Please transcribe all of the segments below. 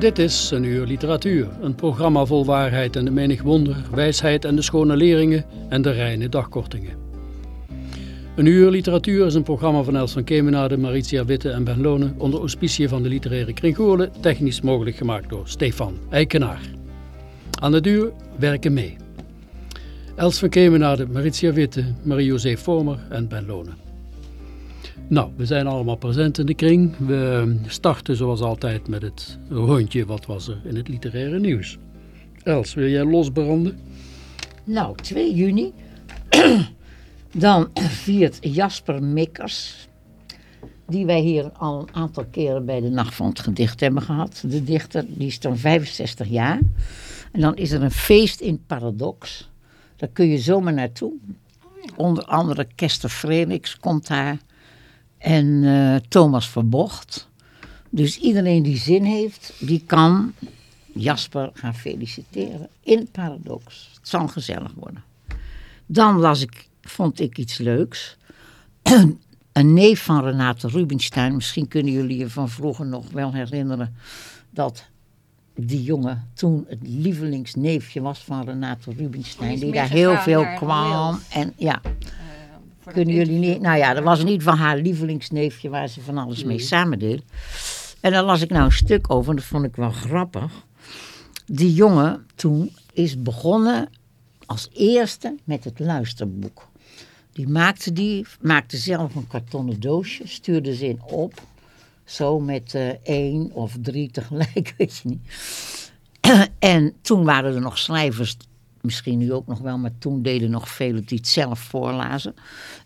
Dit is een uur literatuur, een programma vol waarheid en de menig wonder, wijsheid en de schone leringen en de reine dagkortingen. Een uur literatuur is een programma van Els van Kemenade, Maritia Witte en Ben Lonen onder auspicie van de literaire kring Goorlen, technisch mogelijk gemaakt door Stefan Eikenaar. Aan de duur werken mee. Els van Kemenade, Maritia Witte, Marie-José Vormer en Ben Lonen. Nou, we zijn allemaal present in de kring. We starten zoals altijd met het rondje wat was er in het literaire nieuws. Els, wil jij losbranden? Nou, 2 juni. Dan viert Jasper Mikkers. Die wij hier al een aantal keren bij de Nacht van het Gedicht hebben gehad. De dichter, die is dan 65 jaar. En dan is er een feest in Paradox. Daar kun je zomaar naartoe. Onder andere Kester Freriks komt daar. En eh, Thomas Verbocht. Dus iedereen die zin heeft, die kan Jasper gaan feliciteren in Paradox. Het zal gezellig worden. Dan las ik, vond ik iets leuks. Een neef van Renate Rubinstein. Misschien kunnen jullie je van vroeger nog wel herinneren dat die jongen toen het lievelingsneefje was van Renate Rubinstein. Die is Die daar heel veel kwam. En ja, kunnen jullie niet. Nou ja, dat was niet van haar lievelingsneefje waar ze van alles mee samen deed. En daar las ik nou een stuk over, en dat vond ik wel grappig. Die jongen toen is begonnen als eerste met het luisterboek. Die maakte, die, maakte zelf een kartonnen doosje, stuurde ze in op. Zo met eh, één of drie tegelijk, weet je niet. en toen waren er nog schrijvers, misschien nu ook nog wel, maar toen deden nog velen die het zelf voorlazen.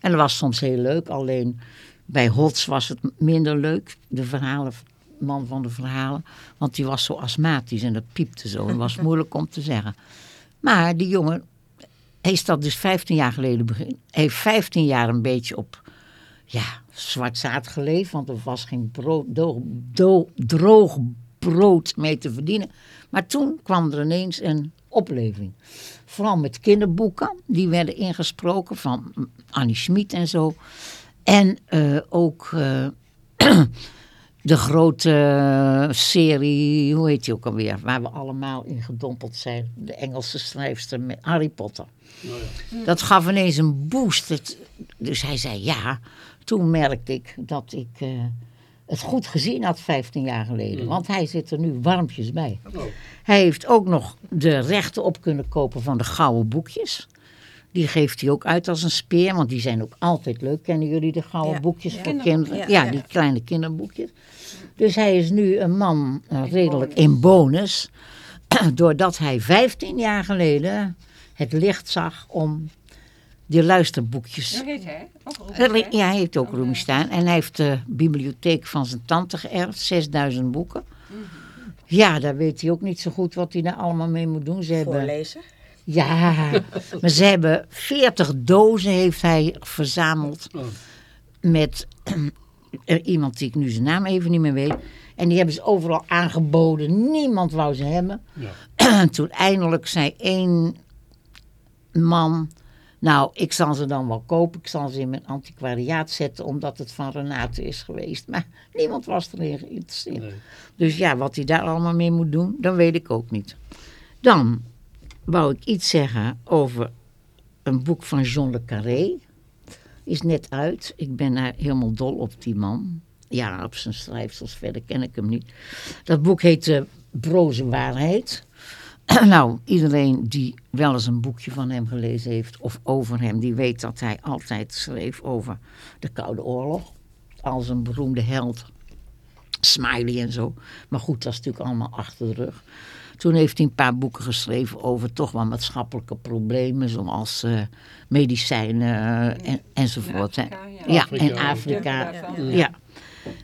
En dat was soms heel leuk, alleen bij Hots was het minder leuk, de verhalen, man van de verhalen. Want die was zo astmatisch en dat piepte zo en was moeilijk om te zeggen. Maar die jongen, is dat dus 15 jaar geleden begin. Hij heeft 15 jaar een beetje op ja, zwart zaad geleefd, want er was geen brood, do- do- droog brood mee te verdienen. Maar toen kwam er ineens een opleving. Vooral met kinderboeken, die werden ingesproken van Annie Schmid en zo. En eh, ook eh, de grote serie, hoe heet die ook alweer, waar we allemaal in gedompeld zijn. De Engelse schrijfster met Harry Potter. Dat gaf ineens een boost. Het- dus hij zei ja. Toen merkte ik dat ik eh, het goed gezien had 15 jaar geleden. Want hij zit er nu warmpjes bij. Hij heeft ook nog de rechten op kunnen kopen van de gouden boekjes. Die geeft hij ook uit als een speer, want die zijn ook altijd leuk. Kennen jullie de gouden Ja. boekjes Ja. voor kinderen? ja, Ja, ja. die kleine kinderboekjes. Dus hij is nu een man eh, redelijk in bonus. Doordat hij 15 jaar geleden het licht zag om die luisterboekjes Hoe heet hij? Ook? Ja, hij heeft ook Rubinstein. En hij heeft de bibliotheek van zijn tante geërfd, 6000 boeken. Ja, daar weet hij ook niet zo goed wat hij daar allemaal mee moet doen. Ze hebben, Voorlezen. ja, maar ze hebben 40 dozen heeft hij verzameld met eh, iemand die ik nu zijn naam even niet meer weet. En die hebben ze overal aangeboden. Niemand wou ze hebben. En toen eindelijk zei één man... Nou, ik zal ze dan wel kopen. Ik zal ze in mijn antiquariaat zetten... omdat het van Renate is geweest. Maar niemand was erin geïnteresseerd. Nee. Dus ja, wat hij daar allemaal mee moet doen... dat weet ik ook niet. Dan wou ik iets zeggen over een boek van Jean le Carré. Is net uit. Ik ben daar helemaal dol op die man. Ja, op zijn schrijfsels. Verder ken ik hem niet. Dat boek heet uh, Broze Waarheid. nou, iedereen die wel eens een boekje van hem gelezen heeft of over hem, die weet dat hij altijd schreef over de Koude Oorlog. Als een beroemde held. Smiley en zo. Maar goed, dat is natuurlijk allemaal achter de rug. Toen heeft hij een paar boeken geschreven over toch wel maatschappelijke problemen, zoals uh, medicijnen uh, en, enzovoort. In Afrika, ja. ja, in Afrika. Ja.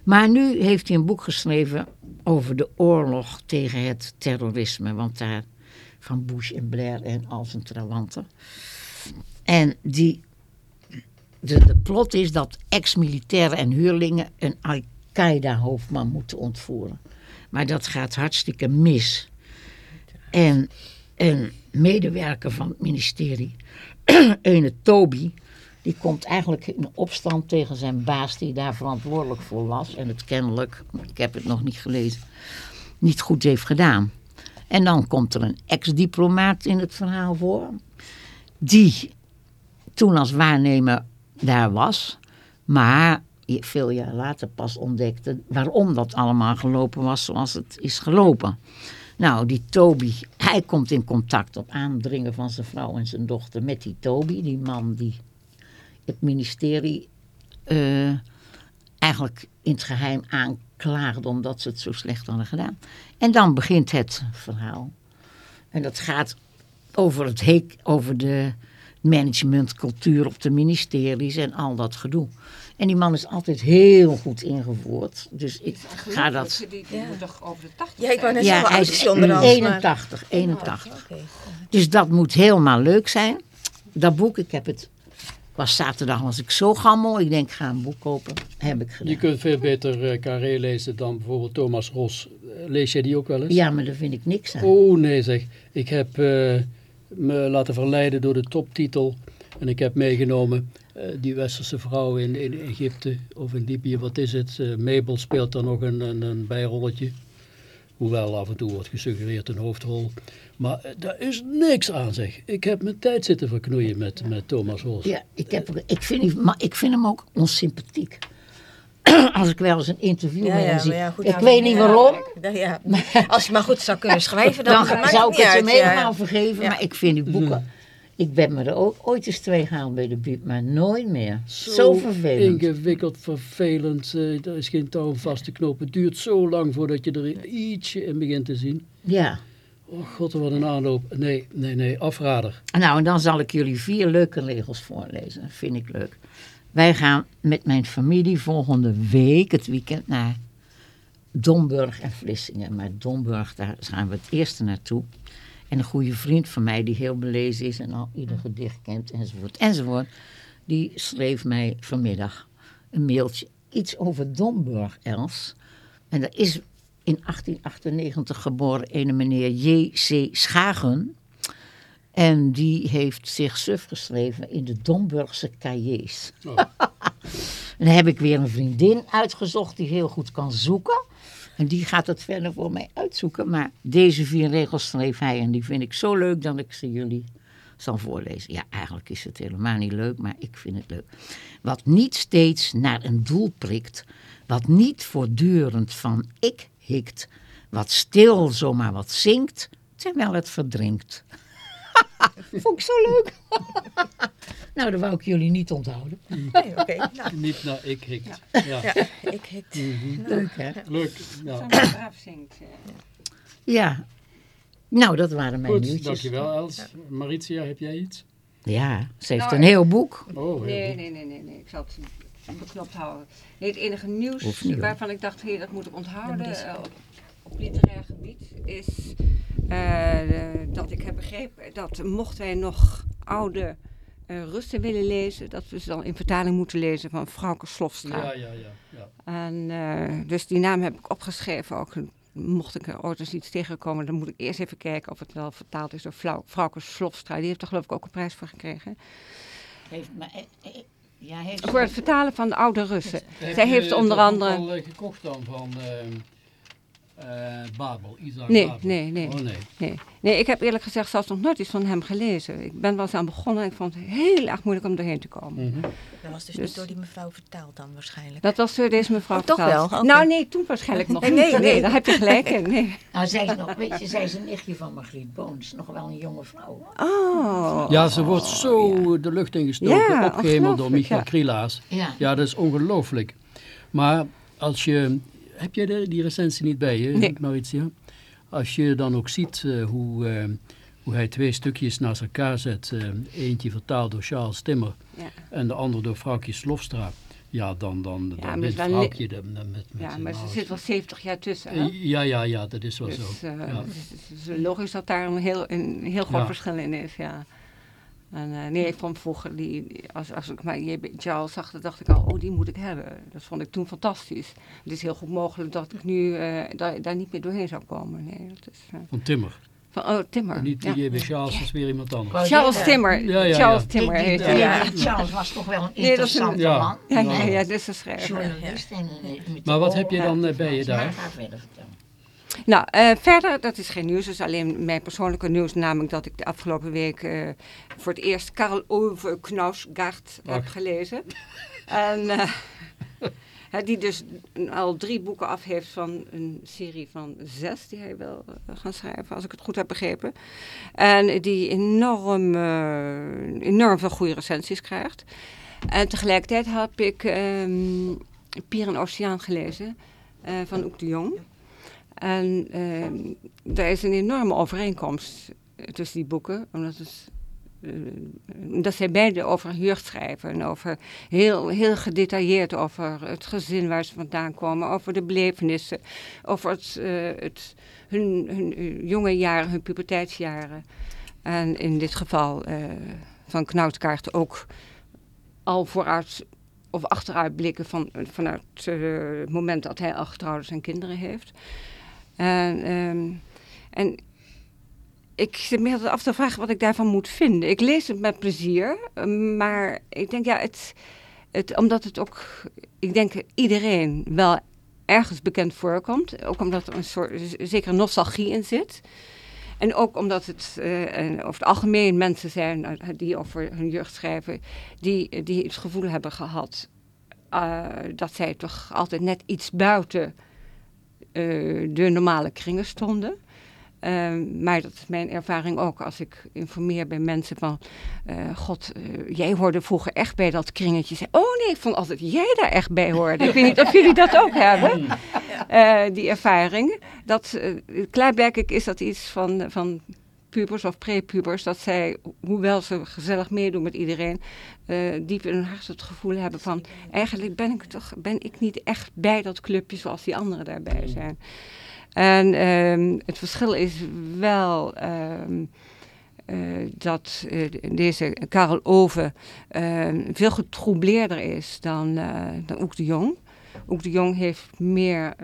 Maar nu heeft hij een boek geschreven over de oorlog tegen het terrorisme. Want daar van Bush en Blair en al zijn trawanten. En die, de, de plot is dat ex-militairen en huurlingen een Al-Qaeda-hoofdman moeten ontvoeren. Maar dat gaat hartstikke mis. En een medewerker van het ministerie, ene Toby, die komt eigenlijk in opstand tegen zijn baas die daar verantwoordelijk voor was. En het kennelijk, ik heb het nog niet gelezen, niet goed heeft gedaan. En dan komt er een ex-diplomaat in het verhaal voor. Die toen als waarnemer daar was. Maar veel jaar later pas ontdekte waarom dat allemaal gelopen was zoals het is gelopen. Nou, die Toby, hij komt in contact op aandringen van zijn vrouw en zijn dochter met die Toby. Die man die het ministerie uh, eigenlijk in het geheim aanklaagde omdat ze het zo slecht hadden gedaan. En dan begint het verhaal. En dat gaat over het heek, over de managementcultuur op de ministeries en al dat gedoe. En die man is altijd heel goed ingevoerd. Dus ik ga dat... Die, die moet toch over de 80 Ja, ik wou net ja, hij is 81, 81. Dus dat moet helemaal leuk zijn. Dat boek, ik heb het was zaterdag was ik zo gammel. Ik denk, ik ga een boek kopen. Heb ik gedaan. Je kunt veel beter uh, Carré lezen dan bijvoorbeeld Thomas Ros. Eh, lees jij die ook wel eens? Ja, maar daar vind ik niks aan. Oh nee zeg. Ik heb uh, me laten verleiden door de toptitel. En ik heb meegenomen uh, die westerse vrouw in, in Egypte of in Libië. Wat is het? Mabel speelt daar nog een, een, een bijrolletje. Hoewel af en toe wordt gesuggereerd een hoofdrol. Maar eh, daar is niks aan zeg. Ik heb mijn tijd zitten verknoeien met, met Thomas Hos. Ja, ik, heb, ik, vind, maar ik vind hem ook onsympathiek. Als ik wel eens een interview ja, met hem zie. Ja, goed, ik weet niet waarom. Ja, Als je maar goed zou kunnen schrijven, dan, dan zou ik het hem helemaal vergeven. Maar ik vind die boeken... Ik ben me er ook ooit eens twee gehaald bij de buurt, maar nooit meer. Zo, vervelend. ingewikkeld, vervelend. Uh, er is geen touw vast te knopen. Het duurt zo lang voordat je er ietsje in begint te zien. Ja. Oh god, wat een aanloop. Nee, nee, nee, afrader. Nou, en dan zal ik jullie vier leuke regels voorlezen. Vind ik leuk. Wij gaan met mijn familie volgende week, het weekend, naar Domburg en Vlissingen. Maar Domburg, daar gaan we het eerste naartoe. En een goede vriend van mij, die heel belezen is en al ieder gedicht kent, enzovoort, enzovoort. Die schreef mij vanmiddag een mailtje. Iets over Domburg, Els. En dat is in 1898 geboren een meneer J.C. Schagen. En die heeft zich suf geschreven in de Domburgse cahiers. Oh. dan heb ik weer een vriendin uitgezocht die heel goed kan zoeken. En die gaat het verder voor mij uitzoeken. Maar deze vier regels schreef hij en die vind ik zo leuk dat ik ze jullie zal voorlezen. Ja, eigenlijk is het helemaal niet leuk, maar ik vind het leuk. Wat niet steeds naar een doel prikt, wat niet voortdurend van ik hikt, wat stil zomaar wat zingt, terwijl het verdrinkt. Vond ik zo leuk. nou, dat wou ik jullie niet onthouden. Nee, oké. nou. Niet naar ik hikt. Ja, ja. ja ik hikt. Mm -hmm. Leuk, hè? Leuk. Ja. Ja. Nou, dat waren mijn Goed, nieuwtjes. dankjewel Els. Maritia, heb jij iets? Ja, ze heeft Nou, een heel boek. Oh, heel Nee, nee, nee, nee, nee. Ik zal het beknopt houden. Nee, het enige nieuws waarvan ik dacht, hé, dat moet ik onthouden op, literair gebied, is eh, de- dat ik heb begrepen dat mochten wij nog oude eh, rusten willen lezen, dat we ze dan in vertaling moeten lezen van Frauke Slofstra. Ja, ja, ja. ja. En eh, dus die naam heb ik opgeschreven. Ook mocht ik er ooit eens iets tegenkomen, dan moet ik eerst even kijken of het wel vertaald is door Frauke Slofstra. Die heeft er geloof ik ook een prijs voor gekregen. Heeft, maar, eh, eh, ja, heeft Voor het vertalen van de oude Russen. Zij heeft onder andere... al gekocht dan van... Babel, Isaac Nee, Babel. nee, nee. Oh nee. Nee. nee, ik heb eerlijk gezegd zelfs nog nooit iets van hem gelezen. Ik ben wel eens aan begonnen en ik vond het heel erg moeilijk om erheen te komen. Mhm. Dat was dus, Dus- niet door die mevrouw vertaald dan waarschijnlijk. Dat was door deze mevrouw Oh, toch vertaald. wel? Nou nee, toen waarschijnlijk nog Nee, niet. nee, nee. daar heb je gelijk in. Nee. Nou, zij is nog, weet je, zij is een nichtje van Margriet Boons. Nog wel een jonge vrouw. Oh. Ja, ze wordt zo de lucht ingestoken, Ja, opgehemeld door Michael ja. Krielaas. Ja. Ja, dat is ongelooflijk. Maar als je... Heb jij de, die recensie niet bij je, Nee. Maritia? Als je dan ook ziet eh, hoe, eh, hoe hij twee stukjes naast elkaar zet. eh, eentje vertaald door Charles Timmer Ja. en de ander door Vrouwtje Slofstra. Ja, dan, dan, dan Vrouwtje de- met, met Ja, maar ze zit wel 70 jaar tussen. Hè? Ja, ja, ja, dat is wel Dus zo. eh, ja. het is- logisch dat daar een heel, een heel groot Ja. verschil in is, ja. En, eh, nee, ik vond vroeger, die, als, als ik maar J.B. Charles zag, dan dacht ik al, oh, die moet ik hebben. Dat vond ik toen fantastisch. Het is heel goed mogelijk dat ik nu eh, daar, daar niet meer doorheen zou komen. Nee, dat is, eh, Van Timmer. van, oh, Timmer. Niet die J.B. Charles, dat is weer iemand anders. Charles Timmer. Ja, ja, Charles ja. Timmer die- heet hij. Charles was toch wel een Nee, dat is een- interessante Ja. man. Ja, ja, Ja. ja, dit is een schrijver. Journalist en Maar wat heb je dan bij je daar? Nou, eh, verder, dat is geen nieuws, dat is alleen mijn persoonlijke nieuws. Namelijk dat ik de afgelopen week eh, voor het eerst Karl Ove Knausgaard heb gelezen. en hè, die dus al drie boeken af heeft van een serie van zes die hij wil gaan schrijven, als ik het goed heb begrepen. En die enorm, enorm veel goede recensies krijgt. En tegelijkertijd heb ik ehm Pier en Oceaan gelezen van Oek de Jong. En ehm daar is een enorme overeenkomst eh, tussen die boeken. Omdat het, eh, dat zij beide over jeugd schrijven. En over heel, heel gedetailleerd over het gezin waar ze vandaan komen. Over de belevenissen. Over het, eh, het, hun, hun eh, jonge jaren, hun puberteitsjaren. En in dit geval eh, van Knauwtkaart ook al vooruit of achteruit blikken van, vanuit eh, het moment dat hij al getrouwd en kinderen heeft. En, ehm, en ik zit me altijd af te vragen wat ik daarvan moet vinden. Ik lees het met plezier, eh, maar ik denk ja, het, het, omdat het ook, ik denk iedereen wel ergens bekend voorkomt. Ook omdat er een soort zekere nostalgie in zit. En ook omdat het en over het algemeen mensen zijn eh, die over hun jeugd schrijven, die, die het gevoel hebben gehad eh, dat zij toch altijd net iets buiten de normale kringen stonden. Ehm, maar dat is mijn ervaring ook als ik informeer bij mensen van... eh, God, eh, jij hoorde vroeger echt bij dat kringetje. Zei, oh nee, ik vond altijd jij daar echt bij hoorde. Ik weet niet of jullie dat ook hebben, eh, die ervaring. Dat, eh, klaarblijkelijk is dat iets van, van pubers of prepubers... dat zij, hoewel ze gezellig meedoen met iedereen... eh, diep in hun hart het gevoel hebben van... eigenlijk ben ik, toch, ben ik niet echt bij dat clubje zoals die anderen daarbij zijn. En ehm, het verschil is wel ehm, eh, dat eh, deze Karel Ove ehm, veel getroubleerder is dan, dan Oek de Jong. Oek de Jong heeft meer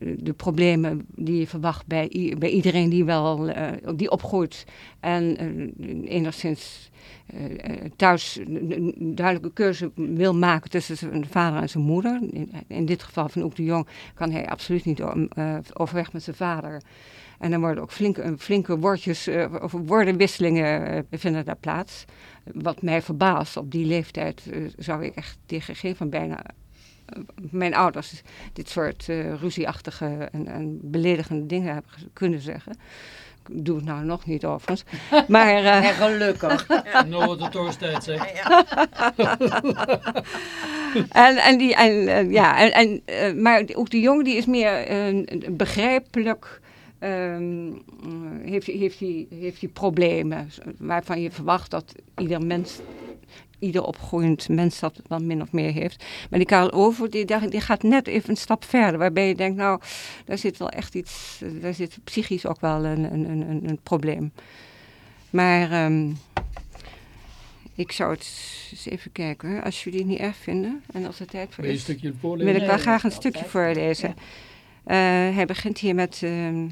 de problemen die je verwacht bij, bij iedereen die wel eh, die opgroeit en eh, enigszins eh, thuis een duidelijke keuze wil maken tussen zijn vader en zijn moeder. In, dit geval van Oek de Jong kan hij absoluut niet overweg met zijn vader. En dan worden ook flinke, flinke woordjes, of woordenwisselingen vinden daar plaats. Wat mij verbaast, op die leeftijd zou ik echt tegen geen van bijna mijn ouders dit soort eh, ruzieachtige en, en beledigende dingen hebben kunnen zeggen. Ik doe het nou nog niet overigens. Maar eh, En gelukkig. Nou wordt het toch eens tijd, zeg. En, en die, en, eh, ja, en, en, maar ook de jongen die is meer eh, begrijpelijk. ehm, eh, heeft, hij- heeft, hij, heeft hij problemen waarvan je verwacht dat ieder mens, ieder opgroeiend mens dat dan min of meer heeft. Maar die Karel Over, die, die gaat net even een stap verder, waarbij je denkt, nou, daar zit wel echt iets, daar zit psychisch ook wel een, een, een, een- een probleem. Maar ehm, ik zou het eens even kijken, hoor, als jullie het niet erg vinden en als er tijd voor is wil ik wel graag een stukje voorlezen. Eh, hij begint hier met, ehm,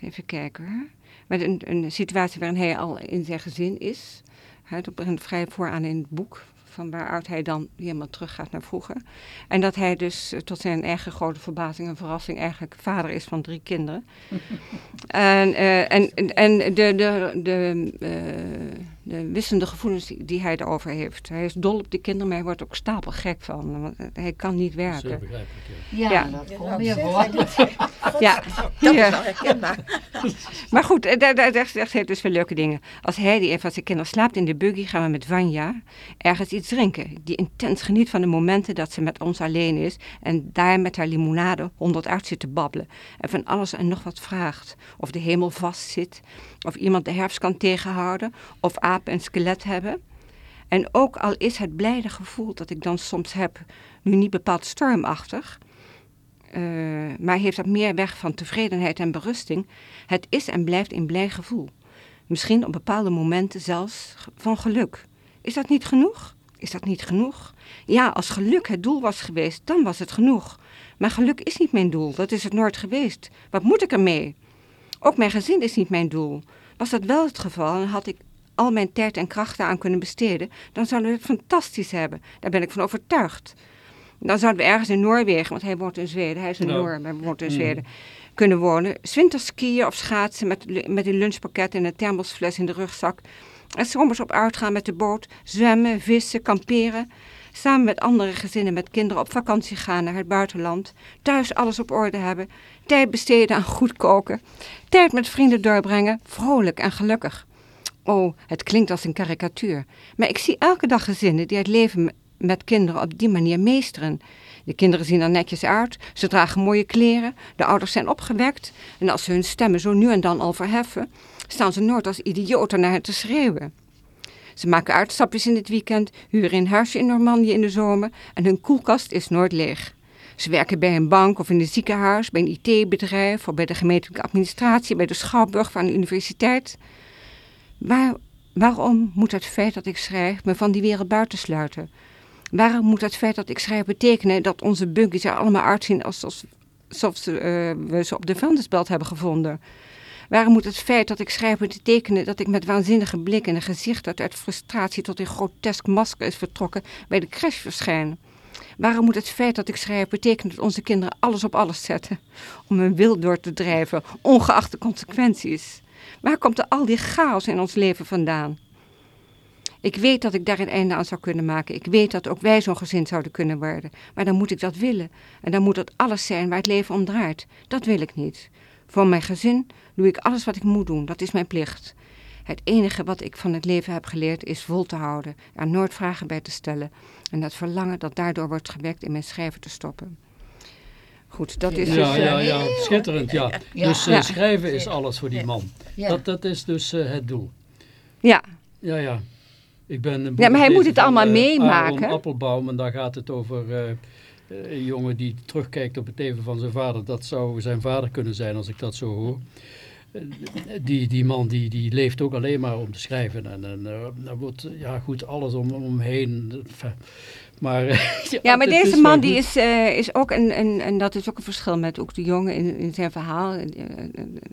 even kijken hoor, met een, een situatie waarin hij al in zijn gezin is. Hij dat begint vrij vooraan in het boek van waaruit hij dan helemaal terug gaat naar vroeger. En dat hij dus eh, tot zijn eigen grote verbazing en verrassing eigenlijk vader is van drie kinderen. en, uh, en, en de, de, de, uh, de wisselende gevoelens die, die, hij erover heeft. Hij is dol op die kinderen, maar hij wordt ook stapelgek van. Want hij kan niet werken. Zeer begrijpelijk, ja. Ja, dat komt meer voor. Ja, dat is wel herkenbaar. maar goed, daar, daar, daar zegt hij dus veel leuke dingen. Als hij die een van zijn kinderen slaapt in de buggy, gaan we met Vanja ergens iets drinken. Die intens geniet van de momenten dat ze met ons alleen is en daar met haar limonade honderd uit zit te babbelen. En van alles en nog wat vraagt. Of de hemel vastzit, of iemand de herfst kan tegenhouden, of apen een skelet hebben. En ook al is het blijde gevoel dat ik dan soms heb, nu niet bepaald stormachtig, uh, maar heeft dat meer weg van tevredenheid en berusting. Het is en blijft een blij gevoel. Misschien op bepaalde momenten zelfs van geluk. Is dat niet genoeg? Is dat niet genoeg? Ja, als geluk het doel was geweest, dan was het genoeg. Maar geluk is niet mijn doel, dat is het nooit geweest. Wat moet ik ermee? Ook mijn gezin is niet mijn doel. Was dat wel het geval en had ik al mijn tijd en krachten aan kunnen besteden, dan zouden we het fantastisch hebben. Daar ben ik van overtuigd. Dan zouden we ergens in Noorwegen, want hij woont in Zweden, hij is een Ja. Noor, maar woont in Mm. Zweden, kunnen wonen. Zwinters skiën of schaatsen met, met een lunchpakket en een thermosfles in de rugzak. En zomers op uitgaan met de boot, zwemmen, vissen, kamperen. Samen met andere gezinnen met kinderen op vakantie gaan naar het buitenland. Thuis alles op orde hebben. Tijd besteden aan goed koken. Tijd met vrienden doorbrengen. Vrolijk en gelukkig. Oh, het klinkt als een karikatuur. Maar ik zie elke dag gezinnen die het leven met kinderen op die manier meesteren. De kinderen zien er netjes uit, ze dragen mooie kleren, de ouders zijn opgewekt. En als ze hun stemmen zo nu en dan al verheffen, staan ze nooit als idioten naar hen te schreeuwen. Ze maken uitstapjes in het weekend, huren een huisje in Normandië in de zomer en hun koelkast is nooit leeg. Ze werken bij een bank of in een ziekenhuis, bij een IT-bedrijf of bij de gemeentelijke administratie, bij de schouwburg van de universiteit. Waar, waarom moet het feit dat ik schrijf me van die wereld buitensluiten? Waarom moet het feit dat ik schrijf betekenen dat onze buggies er allemaal uitzien alsof, ze, eh, we ze op de vuilnisbelt hebben gevonden? Waarom moet het feit dat ik schrijf betekenen dat ik met waanzinnige blik en gezicht dat uit frustratie tot een grotesk masker is vertrokken bij de crash verschijn? Waarom moet het feit dat ik schrijf betekenen dat onze kinderen alles op alles zetten om hun wil door te drijven, ongeacht de consequenties? Waar komt er al die chaos in ons leven vandaan? Ik weet dat ik daar een einde aan zou kunnen maken. Ik weet dat ook wij zo'n gezin zouden kunnen worden. Maar dan moet ik dat willen. En dan moet dat alles zijn waar het leven om draait. Dat wil ik niet. Voor mijn gezin doe ik alles wat ik moet doen. Dat is mijn plicht. Het enige wat ik van het leven heb geleerd is vol te houden. Er nooit vragen bij te stellen. En dat verlangen dat daardoor wordt gewekt in mijn schrijven te stoppen. Goed, dat is Ja, dus... eh, ja, ja, schitterend, ja. Ja. Dus eh, Ja. schrijven is alles voor die man. Ja. Dat, dat is dus eh, het doel. ja. Ja, ja. Ik ben een Ja, maar hij moet het allemaal van, eh, meemaken. Aaron Appelbaum en daar gaat het over eh, eh, een jongen die terugkijkt op het leven van zijn vader. Dat zou zijn vader kunnen zijn als ik dat zo hoor. Eh, Die, die man die, die leeft ook alleen maar om te schrijven. En, en eh, daar wordt eh, ja, goed alles om, omheen. Enfin, Maar, eh, Ja, maar deze wel man die is, eh, is ook, een, een, en dat is ook een verschil met ook de jongen in, in zijn verhaal. Eh,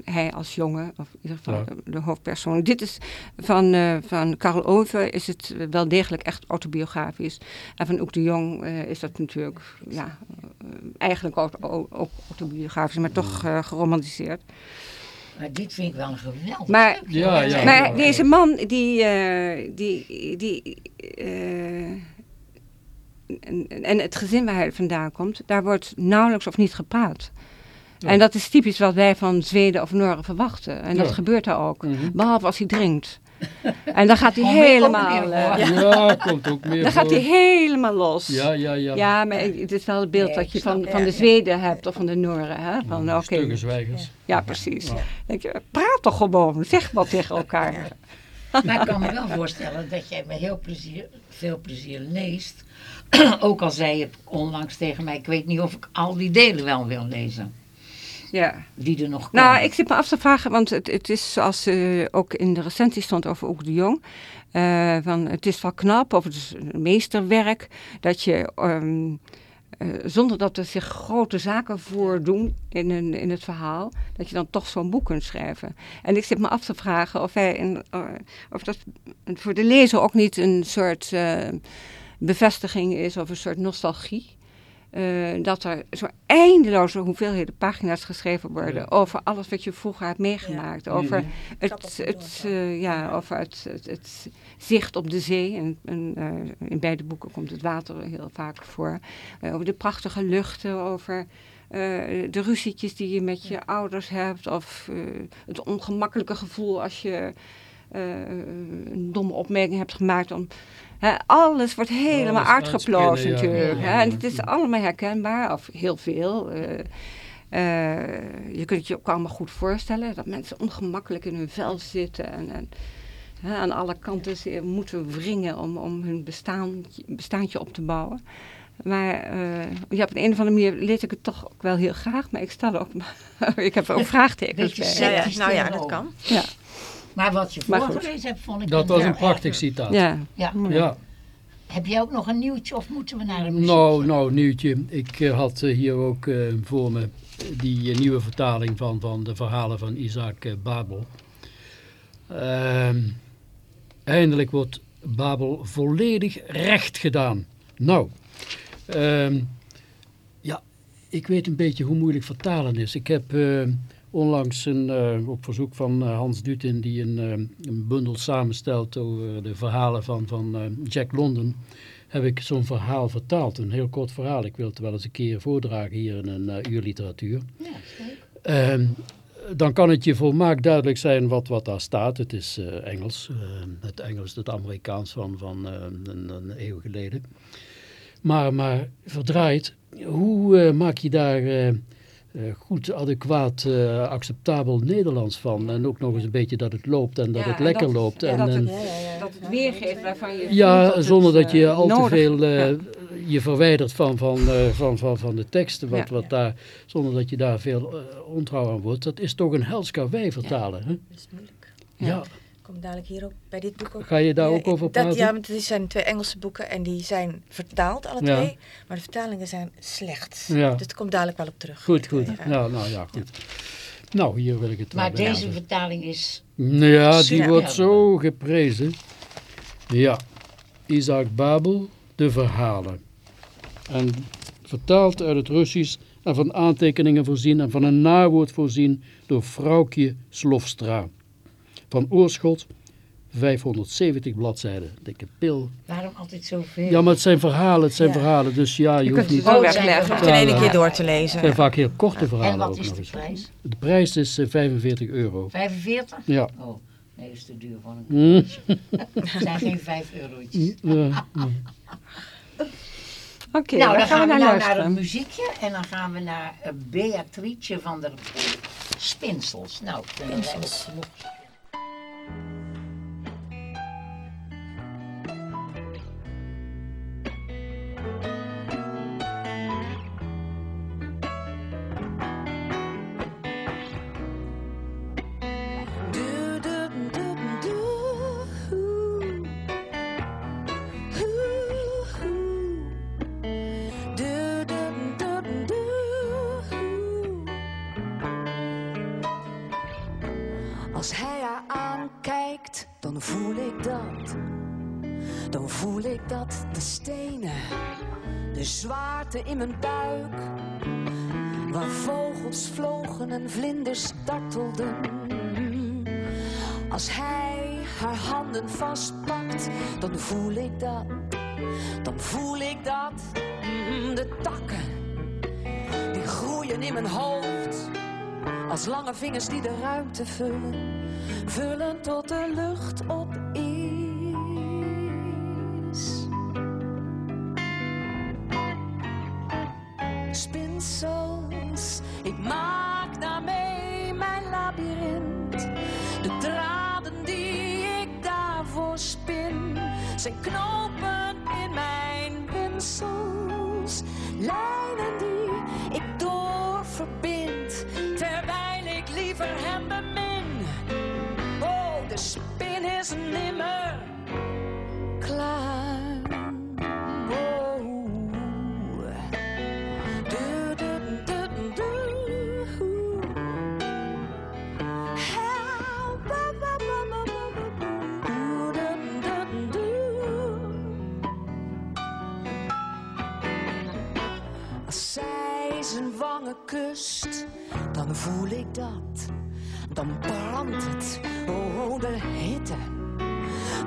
hij als jongen, of in ieder geval Ja. de hoofdpersoon. Dit is van, eh van Karel Over is het wel degelijk echt autobiografisch. En van Oek de Jong eh, is dat natuurlijk ja, eigenlijk ook, ook ook autobiografisch, maar toch eh, geromantiseerd. Maar dit vind ik wel een geweldig Maar-. Ja, ja. Maar deze man, die. eh, die, die eh, en, en het gezin waar hij vandaan komt, daar wordt nauwelijks of niet gepraat. Ja. En dat is typisch wat wij van Zweden of Noorden verwachten. En dat Ja. gebeurt daar ook. Mhm. Behalve als hij drinkt. En dan gaat hij weer- helemaal. eh. Ja, komt ook meer dan gaat hij helemaal los. Ja, ja, ja. Ja, maar het is wel het beeld Nee, dat je van, van de Ja. Zweden hebt of van de Noorden. Hè? Van, oké, Stugge zwijgers. ja, precies. Ja. Denk je, praat toch gewoon, zeg wat tegen elkaar. Maar ik kan me wel voorstellen dat jij met heel plezier, veel plezier leest. Ook al zei je onlangs tegen mij, ik weet niet of ik al die delen wel wil lezen. Ja. Die er nog komen. Nou, ik zit me af te vragen, want het, het is zoals eh, ook in de recensie stond over Oek de Jong. eh, van, het is wel knap, of het is een meesterwerk, dat je ehm, eh, zonder dat er zich grote zaken voordoen in, een, in het verhaal, dat je dan toch zo'n boek kunt schrijven. En ik zit me af te vragen of, hij in, of dat voor de lezer ook niet een soort bevestiging is of een soort nostalgie. Uh, dat er zo eindeloze hoeveelheden pagina's geschreven worden over alles wat je vroeger hebt meegemaakt. Over, mhm. het, het, uh, ja, over het, het, zicht op de zee. En, en uh, in beide boeken komt het water heel vaak voor. over de prachtige luchten, over de ruzietjes die je met je ouders hebt. Of het ongemakkelijke gevoel als je een domme opmerking hebt gemaakt. Om, alles wordt helemaal alles uitgeplozen natuurlijk. En het is allemaal herkenbaar, of heel veel. Uh, uh, je kunt het je ook allemaal goed voorstellen dat mensen ongemakkelijk in hun vel zitten en, en aan alle kanten moeten wringen om, om hun bestaan, bestaantje op te bouwen. Maar uh, ja, op een of andere manier lees ik het toch ook wel heel graag, maar ik stel ook, ik heb ook vraagtekens bij. Ja, nou ja, dat kan. Ja. Maar wat je voorgelezen hebt, vond ik... Dat was een prachtig citaat. Ja. ja. ja. Heb jij ook nog een nieuwtje of moeten we naar een muziek? Nou, nou nieuwtje. Ik uh, had uh, hier ook uh, voor me die nieuwe vertaling van, van de verhalen van Isaac Babel. Ehm, eindelijk wordt Babel volledig recht gedaan. Nou, ehm, ja, ik weet een beetje hoe moeilijk vertalen is. Ik heb onlangs een, uh, op verzoek van uh, Hans Dutin, die een, uh, een, bundel samenstelt over de verhalen van, van Jack London, heb ik zo'n verhaal vertaald. Een heel kort verhaal. Ik wil het wel eens een keer voordragen hier in een uur literatuur. Ja, ehm, dan kan het je volmaakt duidelijk zijn wat, wat daar staat. Het is Engels. het Engels, het Amerikaans van, van een, een, eeuw geleden. Maar, maar verdraaid, hoe maak je daar uh, goed, adequaat, uh, acceptabel Nederlands van. En ook nog eens een beetje dat het loopt en dat het lekker loopt. en, dat, het, dat het weergeeft waarvan je... Ja, zonder dat je al te veel je verwijdert van, van, van, van, van de teksten. Wat, wat daar, zonder dat je daar veel ontrouw aan wordt. Dat is toch een hels vertalen. Hè? Dat is moeilijk. ja kom dadelijk hier ook bij dit boek ook. Ga je daar ook over praten? Dat, ja, want het zijn twee Engelse boeken en die zijn vertaald, alle twee. Maar de vertalingen zijn slecht. Ja. Dus het komt dadelijk wel op terug. Goed, goed. Ja, nou ja, goed. Nou, hier wil ik het Maar deze vertaling is... Ja, die wordt zo geprezen. Ja, Isaac Babel, de verhalen. En vertaald uit het Russisch en van aantekeningen voorzien en van een nawoord voorzien door vrouwtje Slofstra van Oorschot. 570 bladzijden, dikke pil. Waarom altijd zoveel? Ja, maar het zijn verhalen, het zijn verhalen, dus ja, je, je hoeft niet... het wegleggen het in één keer door te lezen. Het zijn vaak heel korte verhalen En wat is de prijs? De prijs is 45 eh, euro. 45? Ja. Oh, nee, dat is te duur van een mm. Het zijn geen 5 eurotjes. Oké, nou, dan gaan we, nou naar een muziekje en dan gaan we naar uh, Beatrice van der Spinsels. Nou, Spinsels. In mijn buik. Waar vogels vlogen en vlinders dartelden. Als hij haar handen vastpakt, dan voel ik dat. Dan voel ik dat. De takken, die groeien in mijn hoofd. Als lange vingers die de ruimte vullen. Vullen tot de lucht op Ik pinsels. Lijnen die ik doorverbind terwijl ik liever hem bemin. Oh, de spin is nimmer kust, dan voel ik dat. Dan brandt het, oh de hitte.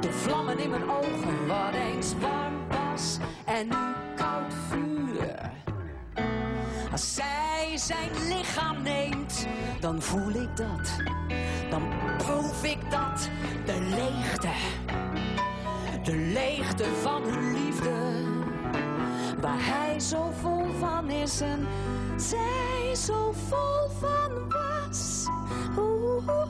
De vlammen in mijn ogen, wat eens warm was en nu koud vuur. Als zij zijn lichaam neemt, dan voel ik dat. Dan proef ik dat, de leegte. De leegte van hun liefde. Waar hij zo vol van is en zij zo vol van was. Oeh.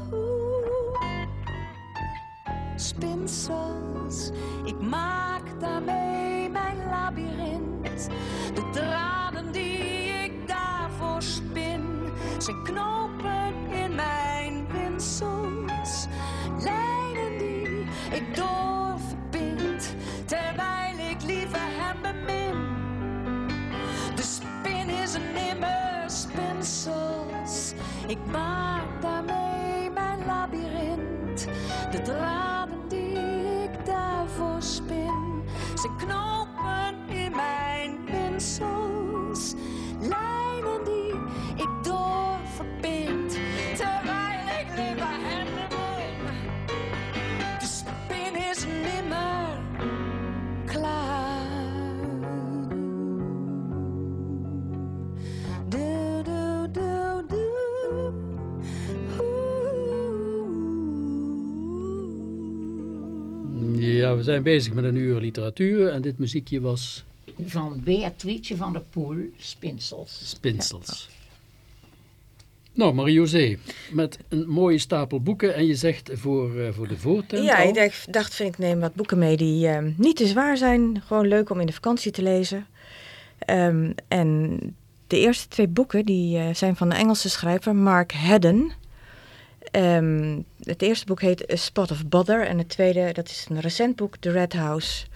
Spinsels, ik maak daarmee mijn labyrint. De draden die ik daarvoor spin, zijn knopen in mijn winsels. Ik maak daarmee mijn labyrint. De draden die ik daarvoor spin. Ze knopen in mijn winsels. Lijnen die ik doorverbind. Terwijl ik liever we zijn bezig met een uur literatuur en dit muziekje was Van Beatrice van der Poel, Spinsels. Spinsels. Nou, Marie-José, met een mooie stapel boeken en je zegt voor, eh, voor de voortent Ja, al- ik dacht, dacht, vind ik neem wat boeken mee die ehm, niet te zwaar zijn. Gewoon leuk om in de vakantie te lezen. Ehm, en de eerste twee boeken die, eh, zijn van de Engelse schrijver Mark Haddon. Ehm, het eerste boek heet A Spot of Bother en het tweede, dat is een recent boek, The Red House.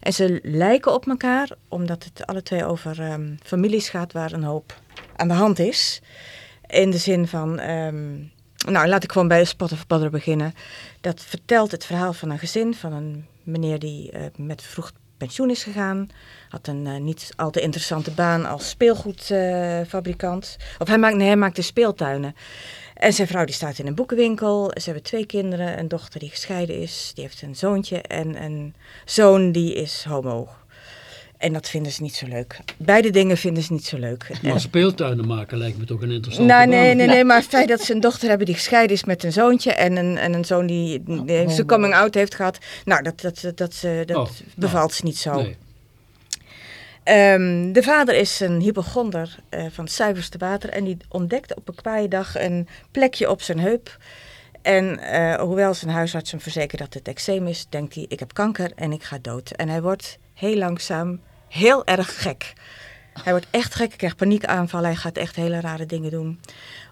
En ze lijken op elkaar, omdat het alle twee over ehm, families gaat waar een hoop aan de hand is. In de zin van, ehm, nou laat ik gewoon bij A Spot of Bother beginnen. Dat vertelt het verhaal van een gezin, van een meneer die eh, met vroeg pensioen is gegaan. Had een eh, niet al te interessante baan als speelgoedfabrikant. of hij, hij maakte speeltuinen. En zijn vrouw die staat in een boekenwinkel. Ze hebben twee kinderen. Een dochter die gescheiden is. Die heeft een zoontje. En een zoon die is homo. En dat vinden ze niet zo leuk. Beide dingen vinden ze niet zo leuk. Maar speeltuinen maken lijkt me toch een interessante Nou, nee, nee, nee, maar het feit dat ze een dochter hebben die gescheiden is met een zoontje en een, en een zoon die, die zijn coming out heeft gehad, nou, dat, dat, dat, dat, ze- dat Oh, bevalt ze niet zo. Nee. Ehm, de vader is een hypochonder eh, van het zuiverste water en die ontdekte op een kwaaie dag een plekje op zijn heup. En eh, hoewel zijn huisarts hem verzekert dat het eczeem is, denkt hij, ik heb kanker en ik ga dood. En hij wordt heel langzaam heel erg gek. Hij wordt echt gek, hij krijgt paniekaanvallen, hij gaat echt hele rare dingen doen.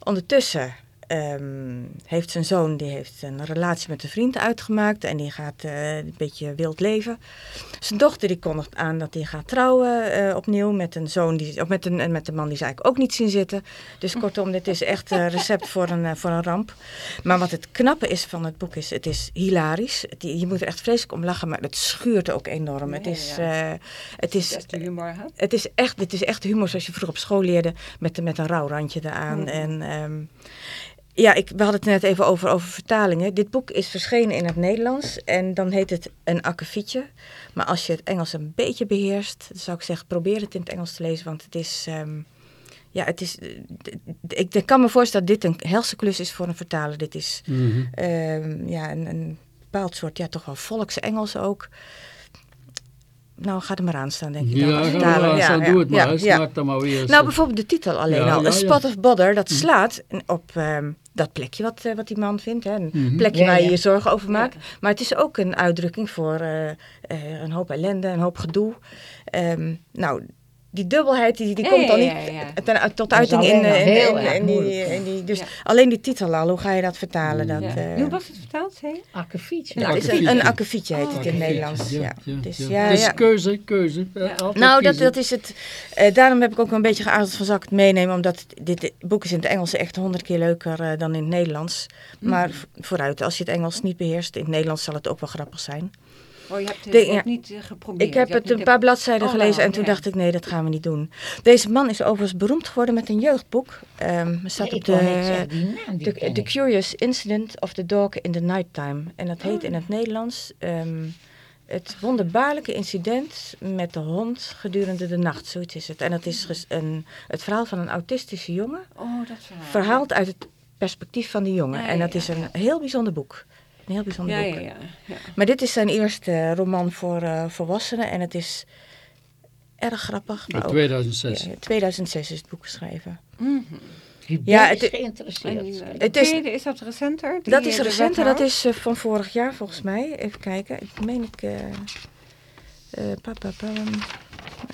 Ondertussen ehm, heeft zijn zoon die heeft een relatie met een vriend uitgemaakt en die gaat eh, een beetje wild leven. Zijn dochter die kondigt aan dat hij gaat trouwen eh, opnieuw met een zoon die, of met een, met een man die ze eigenlijk ook niet zien zitten. Dus kortom, dit is echt een recept voor een, eh, voor een ramp. Maar wat het knappe is van het boek is, het is hilarisch. Het, je moet er echt vreselijk om lachen, maar het schuurt ook enorm. het is, ja. het is, is humor, hè? het is echt, dit is echt humor zoals je vroeger op school leerde, met, met een rauw randje eraan. En ehm, ja, ik, we hadden het net even over, over vertalingen. Dit boek is verschenen in het Nederlands en dan heet het een akkefietje. Maar als je het Engels een beetje beheerst, dan zou ik zeggen, probeer het in het Engels te lezen, want het is... ehm, ja, het is, eh, ik, ik kan me voorstellen dat dit een helse klus is voor een vertaler. Dit is Mhm. ehm, ja, een, een bepaald soort, ja, toch wel volkse Engels ook. Nou, ga er maar aan staan, denk ik. dan, Ja, ga maar, Ja, doe het maar. ja, ja. Dan maar weer. Nou, bijvoorbeeld de titel alleen al. A Spot of Bother, dat slaat op ehm, dat plekje wat, eh, wat die man vindt. Hè. Een Mhm. plekje Ja, waar je ja. je zorgen over maakt. Maar het is ook een uitdrukking voor eh, eh, een hoop ellende, een hoop gedoe. Ehm, nou, die dubbelheid die, die Ja, komt ja, dan niet ja, ja. ten, uit- tot uiting in, eh, in, heel in- die, in die... Dus Ja. alleen die titel al, hoe ga je dat vertalen? Dat, Ja. eh, Hoe was het vertaald, zei je? Akkefietje. is een, akkefietje. een akkefietje heet het in het Nederlands. Ja, Dus, ja, Het is ja. keuze, keuze. eh, Nou, dat, dat is het. eh, daarom heb ik ook een beetje geaarzeld van zal ik het meenemen. Omdat dit boek is in het Engels echt honderd keer leuker eh, dan in het Nederlands. Maar v- vooruit, als je het Engels niet beheerst, in het Nederlands zal het ook wel grappig zijn. Oh, je hebt het De- ja. niet eh, geprobeerd. Ik heb het een paar bladzijden Oh, gelezen wel, en toen ja. dacht ik, nee, dat gaan we niet doen. Deze man is overigens beroemd geworden met een jeugdboek. Ehm er staat Ja, op de, zeggen, die naam die the. Curious Incident of the Dog in the Nighttime. En dat heet Oh. in het Nederlands ehm, het wonderbaarlijke incident met de hond gedurende de nacht. Zoiets is het. En dat is een, het verhaal van een autistische jongen, Oh, dat verhaal. verhaald uit het perspectief van die jongen. En dat ja, is een ja. heel bijzonder boek. Een heel bijzonder Ja, boek. ja, ja. ja. Maar dit is zijn eerste roman voor eh, volwassenen en het is erg grappig. Maar Uit ook, 2006. ja, 2006 is het boek geschreven. Mhm. Ja, is het- geïnteresseerd. En, eh, Het de is- tweede, is dat recenter? Die, dat is eh, de recenter, dat is eh, van vorig jaar volgens mij. Even kijken, ik meen ik... eh eh, pa, pa, pa,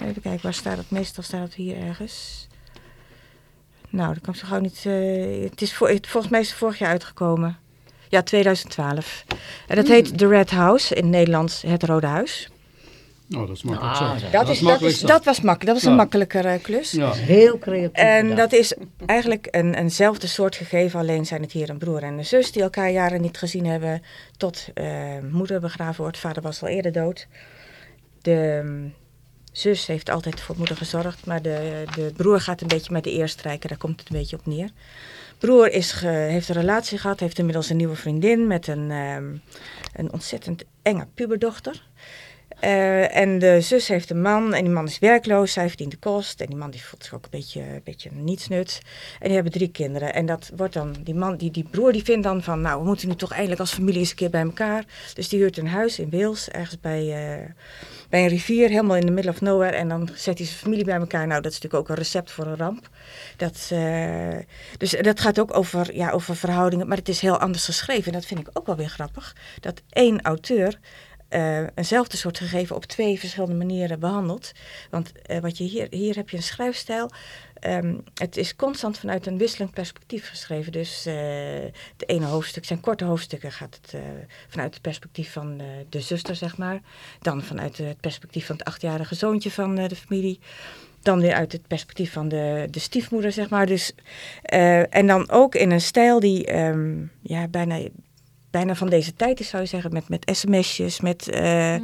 even kijken, waar staat het? Meestal staat het hier ergens. Nou, dat kan zo gauw niet... eh, het is voor, het, volgens mij is het vorig jaar uitgekomen. Ja, 2012. En dat heet The Red House, in het Nederlands Het Rode Huis. Oh, dat is makkelijk Ah, zo. dat is, dat, is, dat was makkelijk, dat was een Ja. makkelijkere klus. Ja. Heel creatief. En dat is eigenlijk een, eenzelfde soort gegeven, alleen zijn het hier een broer en een zus die elkaar jaren niet gezien hebben tot eh, moeder begraven wordt. Vader was al eerder dood. De mm, zus heeft altijd voor moeder gezorgd, maar de, de broer gaat een beetje met de eer strijken, daar komt het een beetje op neer. Broer is ge- heeft een relatie gehad, heeft inmiddels een nieuwe vriendin met een, ehm, een ontzettend enge puberdochter. Eh, en de zus heeft een man en die man is werkloos, zij verdient de kost. En die man die voelt zich ook een beetje, een beetje nietsnut. En die hebben drie kinderen. En dat wordt dan, die man, die, die broer die vindt dan van, nou we moeten nu toch eindelijk als familie eens een keer bij elkaar. Dus die huurt een huis in Wales, ergens bij, eh, bij een rivier, helemaal in the middle of nowhere. En dan zet hij zijn familie bij elkaar. Nou dat is natuurlijk ook een recept voor een ramp. Dat, eh, dus dat gaat ook over, ja, over verhoudingen, maar het is heel anders geschreven. En dat vind ik ook wel weer grappig. Dat één auteur eh, eenzelfde soort gegeven op twee verschillende manieren behandelt. Want eh, wat je hier, hier heb je een schrijfstijl. ehm, het is constant vanuit een wisselend perspectief geschreven. Dus eh het ene hoofdstuk, zijn korte hoofdstukken, gaat het vanuit het perspectief van de zuster, zeg maar. Dan vanuit het perspectief van het achtjarige zoontje van de familie. Dan weer uit het perspectief van de, de stiefmoeder, zeg maar. Dus, en dan ook in een stijl die ehm, ja, bijna, bijna van deze tijd is, zou je zeggen. Met, met sms'jes, met eh, eh,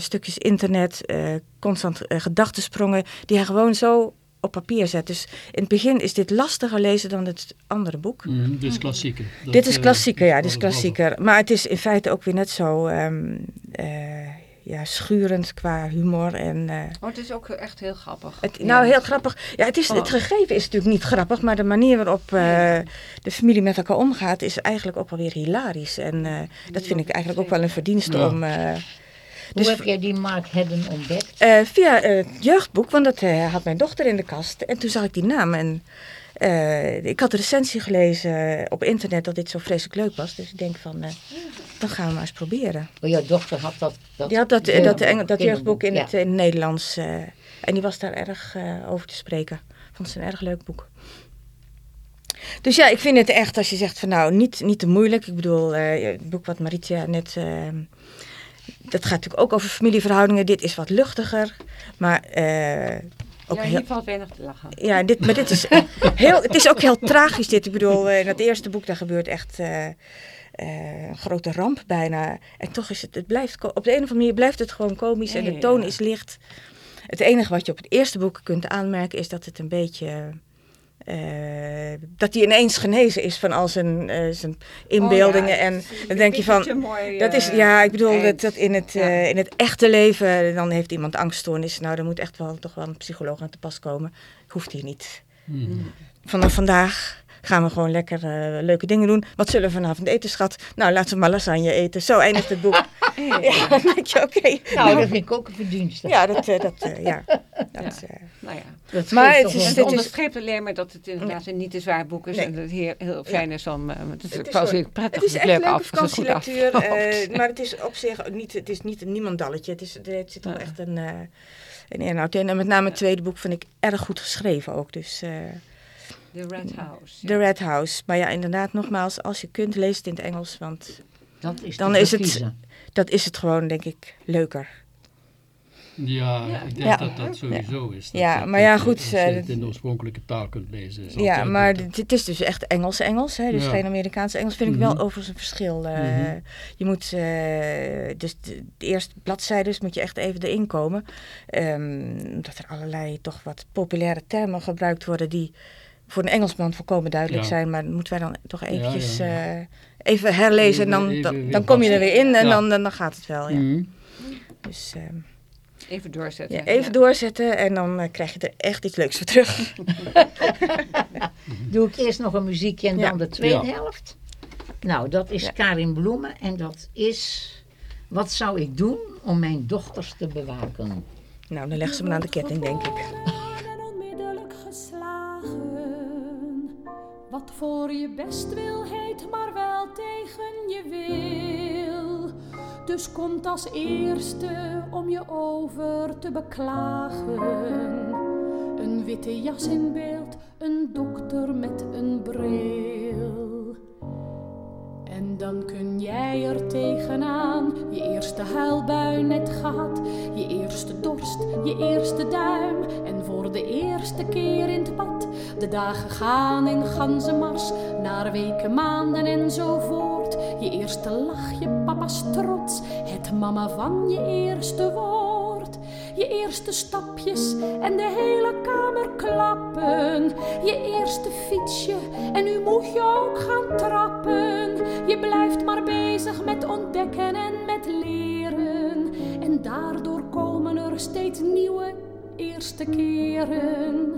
stukjes internet, eh, constant gedachtensprongen. Die hij gewoon zo op papier zet. Dus in het begin is dit lastiger lezen dan het andere boek. Mhm, dit is klassieker. Dat, dit is klassieker, ja, dit is klassieker. Maar het is in feite ook weer net zo ehm, eh, ja, schurend qua humor en... eh, Oh, het is ook echt heel grappig. het, Ja. nou, heel grappig. Ja, het, is, het Oh. gegeven is natuurlijk niet grappig, maar de manier waarop eh, de familie met elkaar omgaat is eigenlijk ook wel weer hilarisch. En eh, dat vind ik eigenlijk ook wel een verdienste Ja. om. eh, Hoe dus- heb jij die Mark Hedden ontdekt? eh, via eh, het jeugdboek, want dat had mijn dochter in de kast. En toen zag ik die naam en eh, ik had de recensie gelezen op internet dat dit zo vreselijk leuk was. Dus ik denk van, eh dan gaan we maar eens proberen. Oh, jouw dochter had dat. dat Die had dat, eh, dat, Engel- dat jeugdboek in ja. het, in het Nederlands. en die was daar erg over te spreken. Vond ze een erg leuk boek. Dus ja, ik vind het echt, als je zegt van nou, niet, niet te moeilijk. Ik bedoel, het boek wat Maritia net... eh, dat gaat natuurlijk ook over familieverhoudingen. Dit is wat luchtiger. Maar ook ja, heel... hier valt weinig te lachen. Ja, dit, maar dit is heel, het is ook heel tragisch dit. Ik bedoel, eh, in het eerste boek daar gebeurt echt eh, eh, een grote ramp bijna. En toch is het, het blijft, op de een of andere manier blijft het gewoon komisch en de toon is licht. Het enige wat je op het eerste boek kunt aanmerken is dat het een beetje... eh, dat hij ineens genezen is van al zijn, eh, zijn inbeeldingen. Oh ja, en het is een dan denk je van, mooi, dat is, eh, ja, ik bedoel, dat, dat in, het, Ja. eh, in het echte leven, dan heeft iemand angststoornis. Nou, daar moet echt wel toch wel een psycholoog aan te pas komen. Hoeft hier niet. Mhm. Vanaf vandaag gaan we gewoon lekker eh, leuke dingen doen. Wat zullen we vanavond eten, schat? Nou, laten we maar lasagne eten. Zo eindigt het boek. ja, dan denk je, oké. Nou, dat vind ik ook een verdienste. Ja, dat, eh, dat, eh, ja. Dat, eh, Nou ja. Dat Maar het is- Het onderstreept alleen maar dat het inderdaad een niet te zwaar boek is. Nee. En dat het heel, heel fijn is om... eh, het is, Het is weer prettig, het is echt leuk leuke af. het goed eh, maar het is op zich niet, het is niet een niemandalletje. Het, is, er zit wel Ja. echt een, eh een inhoud in. En met name het tweede boek vind ik erg goed geschreven ook. Dus eh The Red House. The Red House. Maar ja, inderdaad, nogmaals, als je kunt, lees het in het Engels. Want dat is dan is het- dat is het gewoon, denk ik, leuker. Ja, Ja. ik denk Ja. dat dat sowieso is. Dat- Ja, maar ja, goed, Als je eh, het in de oorspronkelijke taal kunt lezen. is Ja, maar beter. het, is dus echt Engels-Engels, hè? dus Ja. geen Amerikaans Engels. Vind ik Mhm. wel overigens een verschil. eh. Mhm. Je moet, eh, dus de, de eerste bladzijdes moet je echt even erin komen. Ehm, dat er allerlei toch wat populaire termen gebruikt worden die voor een Engelsman volkomen duidelijk Ja. zijn. Maar moeten wij dan toch eventjes ja, ja. eh, even herlezen en dan, dan, kom je er weer in en Ja. dan, dan, dan gaat het wel. Ja. Mhm. Dus ehm, Even doorzetten. ja, even doorzetten en dan eh, krijg je er echt iets leuks voor terug. Doe ik eerst nog een muziekje en Ja. dan de tweede Ja. helft. Nou, dat is Ja. Karin Bloemen en dat is... Wat zou ik doen om mijn dochters te bewaken? Nou, dan leggen ze me aan de ketting, denk ik. Wat voor je best wil heet, maar wel tegen je wil. Dus komt als eerste om je over te beklagen. Een witte jas in beeld, een dokter met een bril. En dan kun jij er tegenaan, je eerste huilbui net gehad, je eerste dorst, je eerste duim. En voor de eerste keer in het bad, de dagen gaan in ganzenmars, naar weken, maanden en zo voort. Je eerste lach, je papa's trots, het mama van je eerste woord. Je eerste stapjes en de hele kamer klappen. Je eerste fietsje en nu moet je ook gaan trappen. Je blijft maar bezig met ontdekken en met leren. En daardoor komen er steeds nieuwe eerste keren.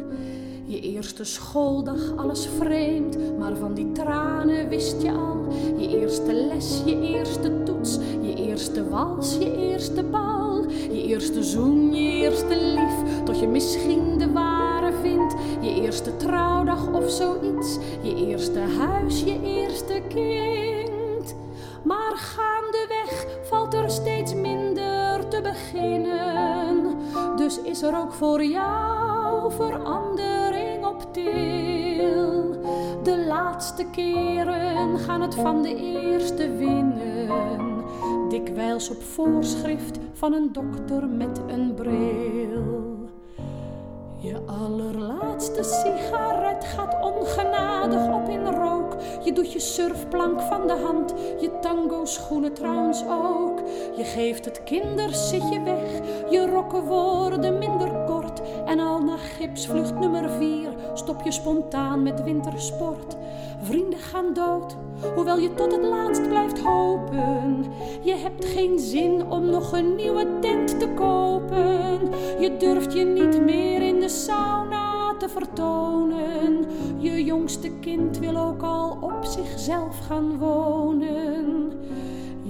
Je eerste schooldag, alles vreemd, maar van die tranen wist je al. Je eerste les, je eerste toets, je eerste wals, je eerste bal. Je eerste zoen, je eerste lief, tot je misschien de ware vindt. Je eerste trouwdag of zoiets, je eerste huis, je eerste kind. Maar gaandeweg valt er steeds minder te beginnen. Dus is er ook voor jou verandering De laatste keren gaan het van de eerste winnen. Dikwijls op voorschrift van een dokter met een bril. Je allerlaatste sigaret gaat ongenadig op in rook. Je doet je surfplank van de hand, je tango schoenen trouwens ook. Je geeft het kinderzitje weg, je rokken worden minder kort. En al na gipsvlucht nummer 4 stop je spontaan met wintersport. Vrienden gaan dood, hoewel je tot het laatst blijft hopen. Je hebt geen zin om nog een nieuwe tent te kopen. Je durft je niet meer in de sauna te vertonen. Je jongste kind wil ook al op zichzelf gaan wonen.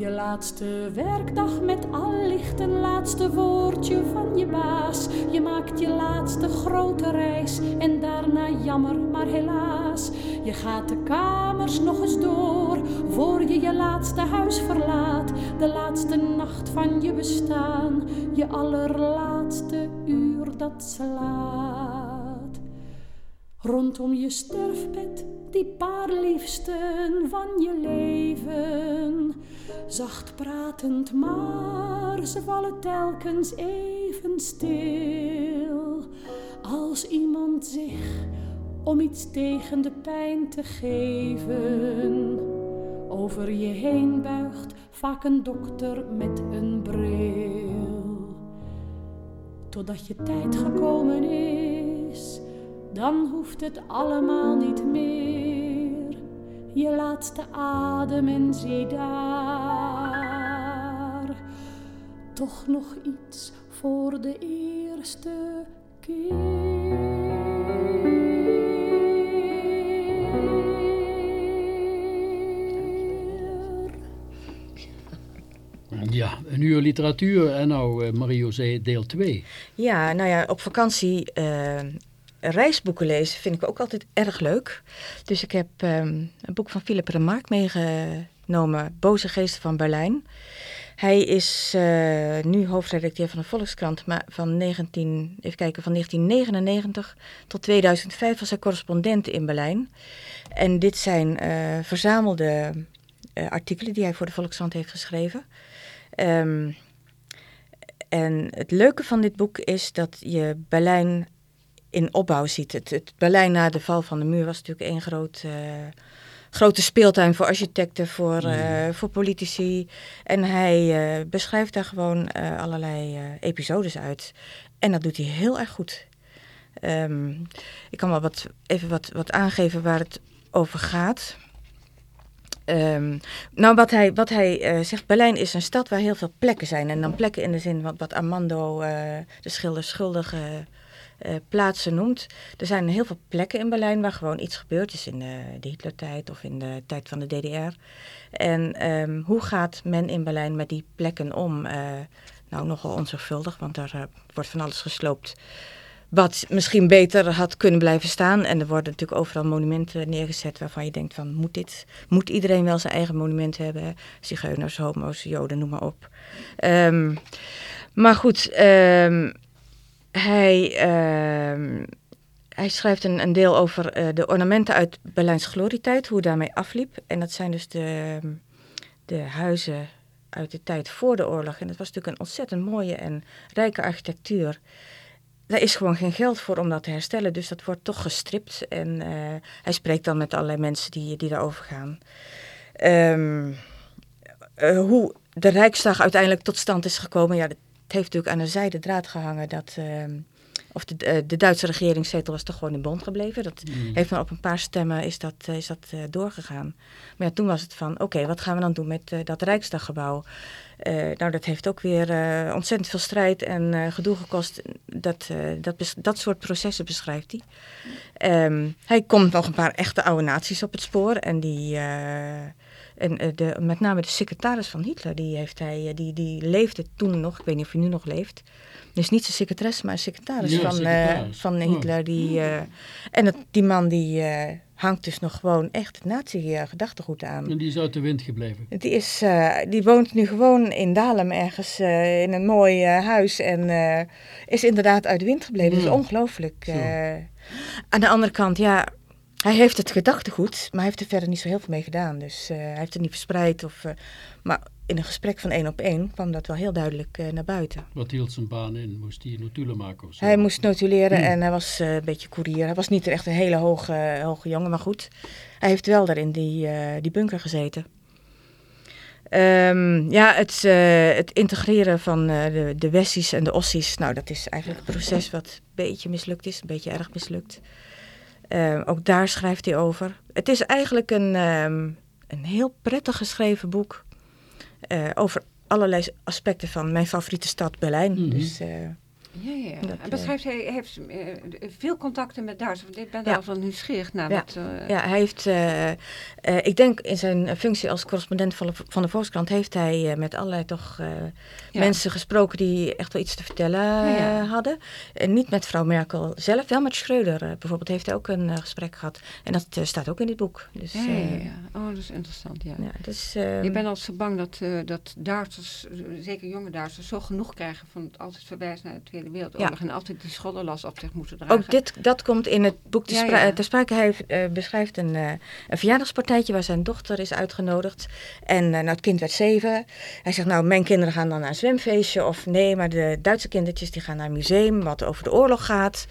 Je laatste werkdag met allicht een laatste woordje van je baas. Je maakt je laatste grote reis en daarna jammer, maar helaas. Je gaat de kamers nog eens door voor je je laatste huis verlaat. De laatste nacht van je bestaan, je allerlaatste uur dat slaat. Rondom je sterfbed, die paar liefsten van je leven. Zacht pratend, maar ze vallen telkens even stil. Als iemand zich om iets tegen de pijn te geven over je heen buigt, vaak een dokter met een bril. Totdat je tijd gekomen is, dan hoeft het allemaal niet meer. Je laatste adem en zie daar toch nog iets voor de eerste keer. Ja, een uur literatuur en nou eh, Marie-José deel 2. Ja, nou ja, op vakantie eh, reisboeken lezen vind ik ook altijd erg leuk. Dus ik heb ehm, een boek van Philip Remarque meegenomen, Boze Geesten van Berlijn. Hij is eh, nu hoofdredacteur van de Volkskrant, maar van 19, even kijken, van 1999 tot 2005 was hij correspondent in Berlijn. En dit zijn eh, verzamelde eh, artikelen die hij voor de Volkskrant heeft geschreven. Ehm, En het leuke van dit boek is dat je Berlijn in opbouw ziet. Het, het Berlijn na de val van de muur was natuurlijk één groot, uh, grote speeltuin voor architecten, voor, uh, voor politici. En hij uh, beschrijft daar gewoon allerlei episodes uit. En dat doet hij heel erg goed. Um, ik kan wel wat, even wat, wat aangeven waar het over gaat. Um, nou, wat hij, wat hij uh, zegt, Berlijn is een stad waar heel veel plekken zijn. En dan plekken in de zin wat, wat Armando, uh, de schilder, schuldige uh, plaatsen noemt. Er zijn heel veel plekken in Berlijn waar gewoon iets gebeurd is in de, de Hitlertijd of in de tijd van de DDR. En um, hoe gaat men in Berlijn met die plekken om? nou, nogal onzorgvuldig, want daar wordt van alles gesloopt wat misschien beter had kunnen blijven staan. En er worden natuurlijk overal monumenten neergezet waarvan je denkt van moet dit, moet iedereen wel zijn eigen monument hebben? Zigeuners, homo's, joden, noem maar op. Um, maar goed, um, hij, um, hij schrijft een, een deel over uh, de ornamenten uit Berlijns glorietijd, hoe daarmee afliep. En dat zijn dus de, de huizen uit de tijd voor de oorlog. En dat was natuurlijk een ontzettend mooie en rijke architectuur daar is gewoon geen geld voor om dat te herstellen. Dus dat wordt toch gestript. En uh, hij spreekt dan met allerlei mensen die, die daarover gaan. Um, uh, hoe de Rijksdag uiteindelijk tot stand is gekomen, ja, het heeft natuurlijk aan een zijde draad gehangen dat. Uh, of de, uh, de Duitse regeringszetel was toch gewoon in Bond gebleven. Dat mm. heeft dan op een paar stemmen is dat, is dat doorgegaan. Maar ja, toen was het van, oké, okay, wat gaan we dan doen met dat Rijksdaggebouw? Uh, nou, dat heeft ook weer ontzettend veel strijd en gedoe gekost. Dat, dat, dat soort processen beschrijft hij. Um, hij komt nog een paar echte oude naties op het spoor. En die... En de, met name de secretaris van Hitler, die, heeft hij, die, die leefde toen nog, ik weet niet of hij nu nog leeft. Dus niet zijn secretaresse, maar een secretaris, ja, van, secretaris. van Hitler. Die, en het, die man die hangt dus nog gewoon echt het nazi-gedachtegoed aan. En die is uit de wind gebleven? Die, is, die woont nu gewoon in Dalem ergens in een mooi huis en is inderdaad uit de wind gebleven. Ja. Dat is ongelooflijk. aan de andere kant, ja, hij heeft het gedachtegoed, maar hij heeft er verder niet zo heel veel mee gedaan. Dus hij heeft het niet verspreid. Of, maar in een gesprek van één op één kwam dat wel heel duidelijk uh, naar buiten. Wat hield zijn baan in? Moest hij notulen maken of zo? Hij moest notuleren hmm. en hij was een beetje koerier. Hij was niet echt een hele hoge, hoge jongen, maar goed. Hij heeft wel daar in die, die bunker gezeten. Um, ja, het, het, integreren van de, de Wessies en de Ossies, nou dat is eigenlijk een proces wat een beetje mislukt is, een beetje erg mislukt. Uh, ook daar schrijft hij over. Het is eigenlijk een, um, een heel prettig geschreven boek uh, over allerlei aspecten van mijn favoriete stad Berlijn. Mm -hmm. Dus, uh, ja, ja. Dat, en beschrijft hij heeft uh, veel contacten met Duitsland. Ik ben daar ja. wel nieuwsgierig naar. Ja, wat, uh, ja hij heeft, uh, ik denk in zijn functie als correspondent van de, van de Volkskrant heeft hij met allerlei toch ja. mensen gesproken die echt wel iets te vertellen ja, hadden. En niet met mevrouw Merkel zelf, wel met Schreuder bijvoorbeeld heeft hij ook een gesprek gehad. En dat staat ook in dit boek. Dus, ja, ja, Oh, dat is interessant, ja. dus, ehm, ik ben altijd zo bang dat, dat Duitsers, zeker jonge Duitsers, zo genoeg krijgen van het altijd verwijzen naar de Tweede Wereldoorlog ja. en altijd die schottenlast op zich moeten dragen. Ook dit, dat komt in het boek te, spra ja, ja. te sprake. Hij uh, beschrijft een, uh, een verjaardagspartijtje waar zijn dochter is uitgenodigd. En uh, nou, het kind werd zeven. Hij zegt, nou, mijn kinderen gaan dan naar een zwemfeestje. Of nee, maar de Duitse kindertjes die gaan naar een museum wat over de oorlog gaat.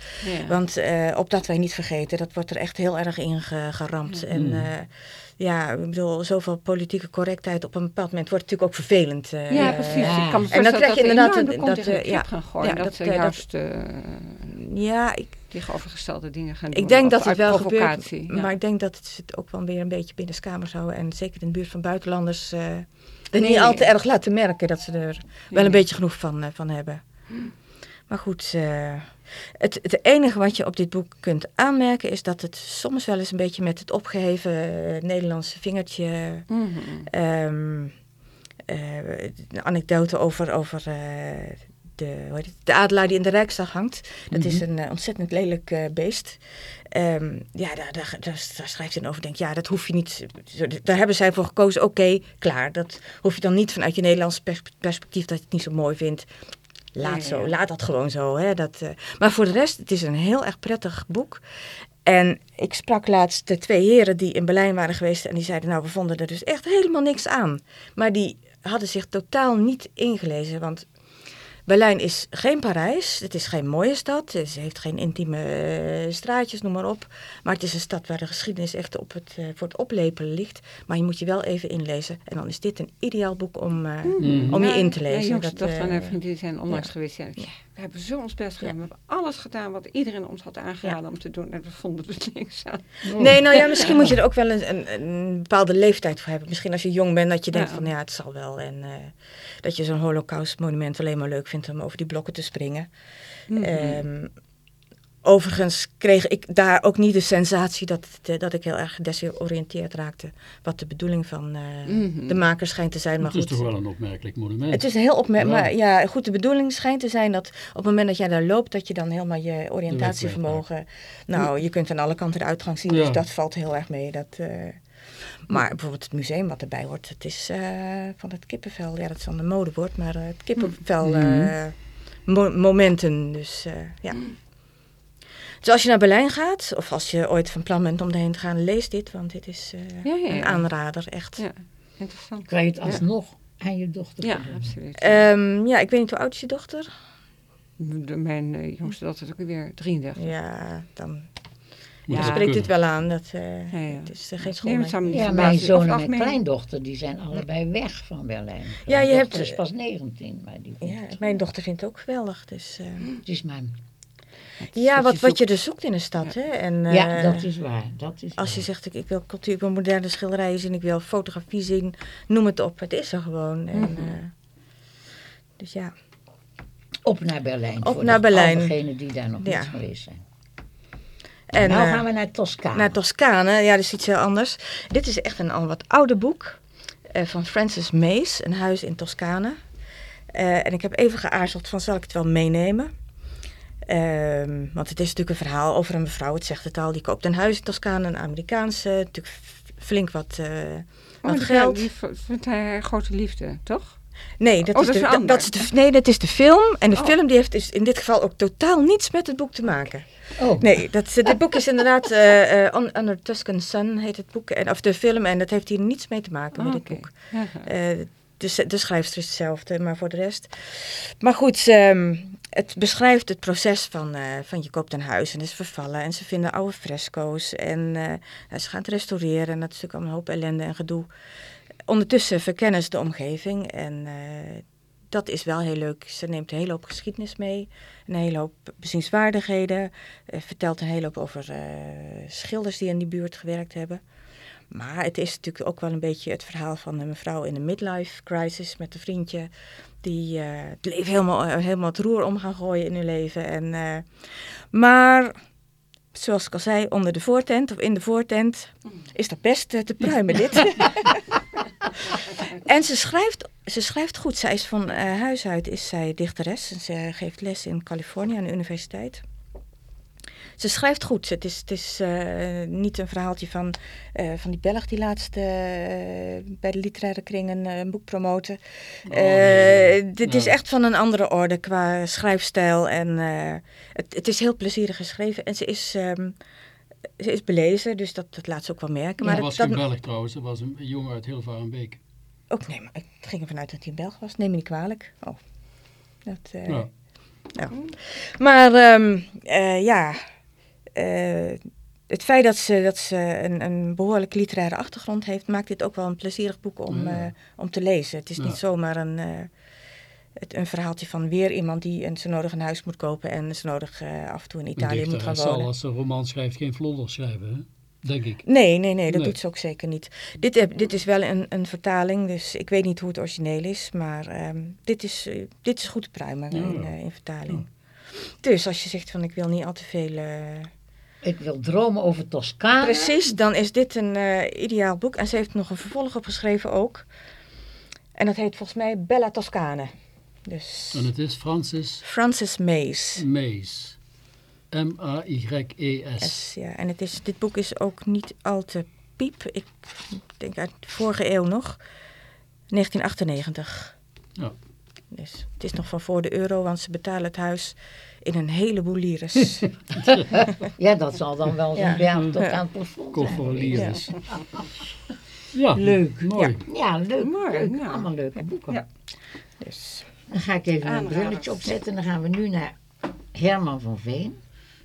Want op dat wij niet vergeten, dat wordt er echt heel erg in geramd. En Mm. Ja, ik bedoel, zoveel politieke correctheid op een bepaald moment wordt natuurlijk ook vervelend. Uh, ja, precies. Uh, ik kan me en dan krijg je inderdaad een, dat, dat uh, ja, gaan gooien, ja, dat, dat ze juist uh, ja, ik, tegenovergestelde dingen gaan doen. Ik denk dat het wel gebeurt, ja. maar ik denk dat het het ook wel weer een beetje binnenskamers houden en zeker in de buurt van buitenlanders uh, er nee, niet al te erg laten merken dat ze er wel een beetje genoeg van, van hebben. Maar goed, uh, het, het enige wat je op dit boek kunt aanmerken is dat het soms wel eens een beetje met het opgeheven uh, Nederlandse vingertje. Mm -hmm. um, uh, een anekdote over, over de, hoe heet het, de adelaar die in de Rijksdag hangt. Dat mm -hmm. is een ontzettend lelijk beest. Um, ja, daar, daar, daar, daar, schrijft hij dan over. Denk, ja, dat hoef je niet. Daar hebben zij voor gekozen. Oké, okay, klaar. Dat hoef je dan niet vanuit je Nederlandse perspectief dat je het niet zo mooi vindt. Laat, zo, laat dat gewoon zo. Hè? Dat, uh, maar voor de rest, het is een heel erg prettig boek. En ik sprak laatst de twee heren die in Berlijn waren geweest. En die zeiden, nou, we vonden er dus echt helemaal niks aan. Maar die hadden zich totaal niet ingelezen. Want Berlijn is geen Parijs. Het is geen mooie stad. Het heeft geen intieme eh, straatjes, noem maar op. Maar het is een stad waar de geschiedenis echt op het, eh, voor het oplepelen ligt. Maar je moet je wel even inlezen. En dan is dit een ideaal boek om, eh, Mhm. om je Ja, in te lezen. jongste Dat, en eh, haar vriendin zijn onlangs ja. geweest. Ja, we hebben zo ons best gedaan. We hebben alles gedaan wat iedereen ons had aangeraden om te doen. En we vonden het niks aan. Nee, nou ja, misschien moet je er ook wel een, een, een bepaalde leeftijd voor hebben. Misschien als je jong bent, dat je denkt Ja. van ja, het zal wel. En eh, dat je zo'n holocaustmonument alleen maar leuk vindt om over die blokken te springen. Mhm. Ehm, overigens kreeg ik daar ook niet de sensatie dat, het, eh, dat ik heel erg gedesoriënteerd raakte. Wat de bedoeling van eh, Mhm. de maker schijnt te zijn. Maar Het is goed, toch wel een opmerkelijk monument. het is heel opmerkelijk. Ja. Maar ja, goed, de bedoeling schijnt te zijn dat op het moment dat jij daar loopt, dat je dan helemaal je oriëntatievermogen. Nou, je kunt aan alle kanten de uitgang zien, Ja. dus dat valt heel erg mee. Dat, eh, maar bijvoorbeeld het museum wat erbij hoort, het is eh, van het kippenvel. Ja, dat is dan een modewoord, maar het kippenvel Mhm. eh, mo- momenten. Dus eh, ja. Dus als je naar Berlijn gaat, of als je ooit van plan bent om daarheen te gaan, lees dit, want dit is eh, Ja, ja, ja. een aanrader, echt. Ja, interessant. Kan je het alsnog aan je dochter Ja, absoluut. Ehm, ja, ik weet niet hoe oud is je dochter? De- mijn eh, jongste dochter is ook weer 33. Ja, dan Ja. dat spreekt dit wel aan. Dat, eh, Ja, ja. Het is geen school. Nee, het Ja, mijn zoon en het mijn kleindochter, die zijn allebei weg van Berlijn. Ja, je hebt- is pas 19, maar die Ja, het- mijn dochter vindt het ook geweldig. Dus, eh, Het is mijn... ja, wat wat, je wat je zoekt. er zoekt in een stad. Hè? En, ja, eh, dat is waar. Dat is Als je waar. zegt, ik, ik wil cultuur, ik wil moderne schilderijen zien, ik wil fotografie zien, noem het op. Het is er gewoon. En, Mhm. eh, dus ja. Op naar Berlijn. Op voor naar de- Berlijn. Al degenen die daar nog Ja. niet geweest zijn. En, nou eh, gaan we naar Toscane. Naar Toscane, ja, dat is iets heel anders. Dit is echt een al wat ouder boek eh, van Francis Mace, Een huis in Toscane. Eh, en ik heb even geaarzeld van, zal ik het wel meenemen? Ehm, want het is natuurlijk een verhaal over een mevrouw, het zegt het al, die koopt een huis in Toscane, een Amerikaanse, natuurlijk flink wat, wat Oh, die- geld. Die vindt hij haar grote liefde, toch? Nee, dat, Oh, is, dat de, is dat, is de, nee, dat is de film. En de Oh. film die heeft dus in dit geval ook totaal niets met het boek te maken. Oh, Nee, dat, dit boek is inderdaad eh, eh, Under Tuscan Sun heet het boek. En, of de film. En dat heeft hier niets mee te maken met dit oké. boek. Ja. Eh, de, schrijfster is hetzelfde, maar voor de rest. Maar goed, ehm, het beschrijft het proces van, eh, van je koopt een huis en is vervallen. En ze vinden oude fresco's en eh, ze gaan het restaureren. En dat is natuurlijk allemaal een hoop ellende en gedoe. Ondertussen verkennen ze de omgeving en eh, dat is wel heel leuk. Ze neemt een hele hoop geschiedenis mee, een hele hoop bezienswaardigheden. vertelt een hele hoop over schilders die in die buurt gewerkt hebben. Maar het is natuurlijk ook wel een beetje het verhaal van een mevrouw in een midlife crisis met een vriendje. Die eh, het leven helemaal, eh, helemaal het roer om gaan gooien in hun leven. En, eh, maar zoals ik al zei, onder de voortent of in de voortent is dat best te pruimen dit. en ze schrijft, ze schrijft goed. Zij is van eh, huis uit is zij dichteres. En ze geeft les in Californië aan de universiteit. Ze schrijft goed. Het is, het is eh, niet een verhaaltje van, eh, van die Belg die laatst eh, bij de literaire kring een, een boek promoten. Oh, nee. dit Ja. is echt van een andere orde qua schrijfstijl. En het, het is heel plezierig geschreven. En ze is, ehm, ze is belezen, dus dat, dat laat ze ook wel merken. Maar Maar dat was geen Belg trouwens, dat was een jongen uit Hilvarenbeek. ook nee, maar ik ging ervan uit dat hij een Belg was. Neem me niet kwalijk. Oh. Dat, Ja. ja. Maar ehm, eh, ja, eh, het feit dat ze, dat ze een, een behoorlijk literaire achtergrond heeft, maakt dit ook wel een plezierig boek om, Ja. eh, om te lezen. Het is Ja. niet zomaar een, eh, het, een verhaaltje van weer iemand die een, zo nodig een huis moet kopen en zo nodig af en toe in Italië moet gaan dichteres zal wonen. als ze een roman schrijft geen vlodder schrijven, hè? denk ik. Nee, nee, nee, dat Nee. doet ze ook zeker niet. Dit, dit is wel een, een vertaling, dus ik weet niet hoe het origineel is, maar ehm, dit, is, dit is goed te pruimen Ja. in, in vertaling. Dus als je zegt van ik wil niet al te veel... ik wil dromen over Toscane. Precies, dan is dit een eh, ideaal boek. En ze heeft nog een vervolg opgeschreven ook. En dat heet volgens mij Bella Toscane. Dus En het is Francis Francis Mays. Mees. M-A-Y-E-S. S, ja. En het is, dit boek is ook niet al te piep. Ik denk uit de vorige eeuw nog. 1998. Ja. Dus het is nog van voor de euro, want ze betalen het huis in een heleboel lires. Ja, dat zal dan wel zo'n Ja. berg tot aan het plafond zijn. Kofferliers. Ja, Leuk. mooi. Ja, leuk. Mooi, leuk. ja. Allemaal leuke boeken. Ja. dus Dan ga ik even een Aanrader. brilletje opzetten. Dan gaan we nu naar Herman van Veen.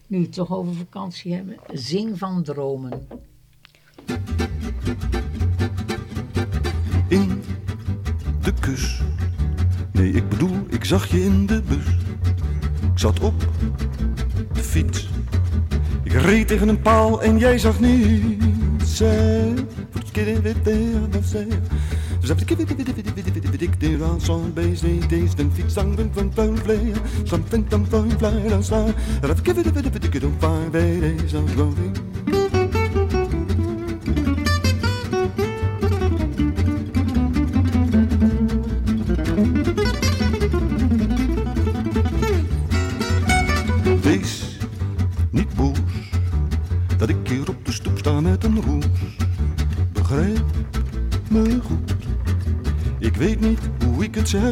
Nu we het toch over vakantie hebben. Zing van dromen. in de kus. Nee, ik bedoel, ik zag je in de bus. Ik zat op de fiets. Ik reed tegen een paal en jij zag niets. Zap de kibbe bidde bidde bidde bidde de ran son bees de dees den fiets van van van vleer van dan van vleer dan sla rap kibbe bidde bidde ik dan van bij deze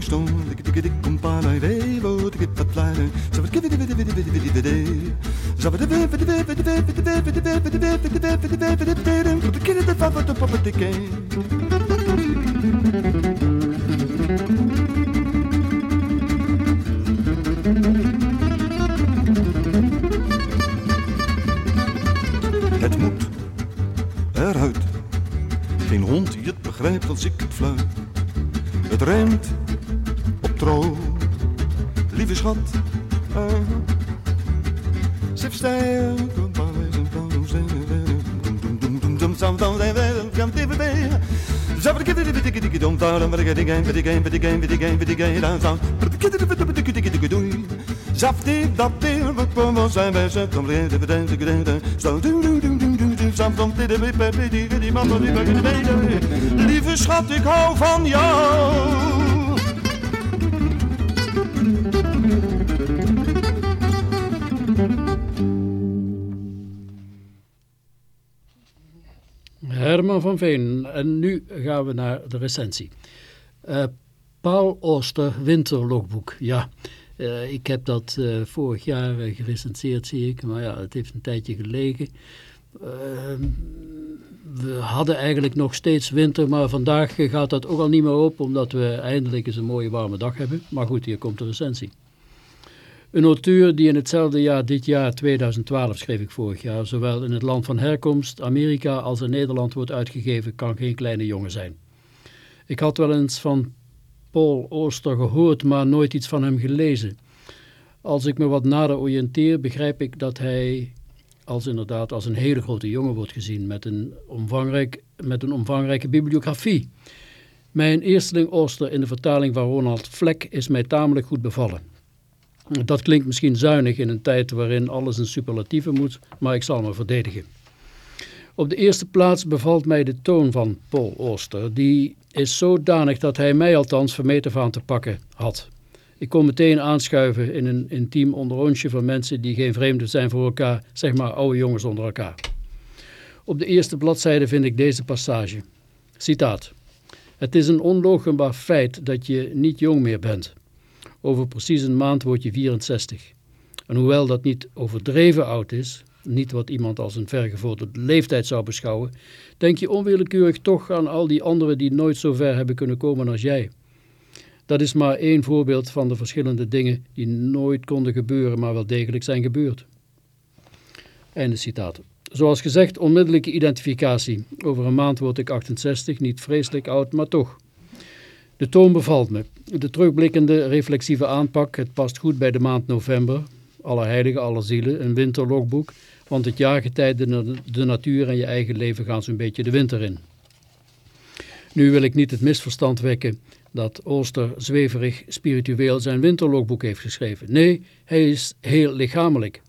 stepping stone. Dat zijn wij. Zo doen doen doen doen doen doen samen van dit dit die die die bij de Lieve schat, ik hou van jou. Herman van Veen. En nu gaan we naar de recensie. Eh, Paul Ooster Winterlogboek. Ja, eh, ik heb dat eh, vorig jaar eh, gerecenseerd, zie ik. Maar ja, het heeft een tijdje gelegen. Ehm, we hadden eigenlijk nog steeds winter, maar vandaag gaat dat ook al niet meer op, omdat we eindelijk eens een mooie warme dag hebben. Maar goed, hier komt de recensie. Een auteur die in hetzelfde jaar, dit jaar 2012 schreef ik vorig jaar, zowel in het land van herkomst, Amerika, als in Nederland wordt uitgegeven, kan geen kleine jongen zijn. Ik had wel eens van Paul Ooster gehoord, maar nooit iets van hem gelezen. Als ik me wat nader oriënteer, begrijp ik dat hij als inderdaad als een hele grote jongen wordt gezien met een, omvangrijk, met een omvangrijke bibliografie. Mijn eersteling Ooster in de vertaling van Ronald Vlek is mij tamelijk goed bevallen. Dat klinkt misschien zuinig in een tijd waarin alles een superlatieve moet, maar ik zal me verdedigen. Op de eerste plaats bevalt mij de toon van Paul Ooster. Die is zodanig dat hij mij althans vermeter aan te pakken had. Ik kon meteen aanschuiven in een intiem onderrondje van mensen die geen vreemden zijn voor elkaar, zeg maar oude jongens onder elkaar. Op de eerste bladzijde vind ik deze passage. Citaat. Het is een onloochenbaar feit dat je niet jong meer bent. Over precies een maand word je 64. En hoewel dat niet overdreven oud is, niet wat iemand als een vergevorderde leeftijd zou beschouwen, denk je onwillekeurig toch aan al die anderen die nooit zo ver hebben kunnen komen als jij. Dat is maar één voorbeeld van de verschillende dingen die nooit konden gebeuren, maar wel degelijk zijn gebeurd. Einde citaat. Zoals gezegd, onmiddellijke identificatie. Over een maand word ik 68, niet vreselijk oud, maar toch. De toon bevalt me. De terugblikkende, reflexieve aanpak, het past goed bij de maand november. Allerheilige, alle zielen, een winterlogboek, want het jaargetijde, de natuur en je eigen leven gaan zo'n beetje de winter in. Nu wil ik niet het misverstand wekken dat Ooster zweverig spiritueel zijn winterlogboek heeft geschreven. Nee, hij is heel lichamelijk.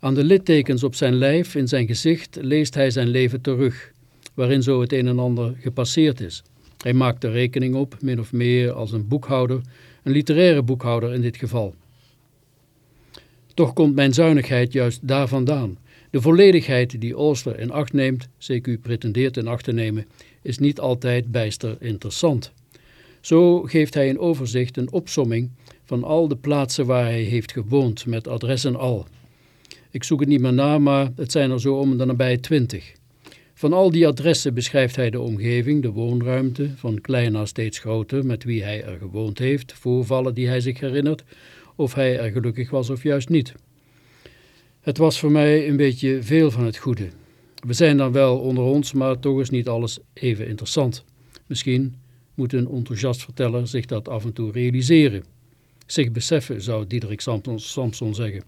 Aan de littekens op zijn lijf, in zijn gezicht, leest hij zijn leven terug, waarin zo het een en ander gepasseerd is. Hij maakt de rekening op, min of meer als een boekhouder, een literaire boekhouder in dit geval. Toch komt mijn zuinigheid juist daar vandaan. De volledigheid die Ooster in acht neemt, CQ pretendeert in acht te nemen, is niet altijd bijster interessant. Zo geeft hij in overzicht een opsomming van al de plaatsen waar hij heeft gewoond, met adres en al. Ik zoek het niet meer na, maar het zijn er zo om de nabij twintig. Van al die adressen beschrijft hij de omgeving, de woonruimte, van klein naar steeds groter, met wie hij er gewoond heeft, voorvallen die hij zich herinnert, of hij er gelukkig was of juist niet. Het was voor mij een beetje veel van het goede. We zijn dan wel onder ons, maar toch is niet alles even interessant. Misschien moet een enthousiast verteller zich dat af en toe realiseren. Zich beseffen, zou Diederik Samson zeggen.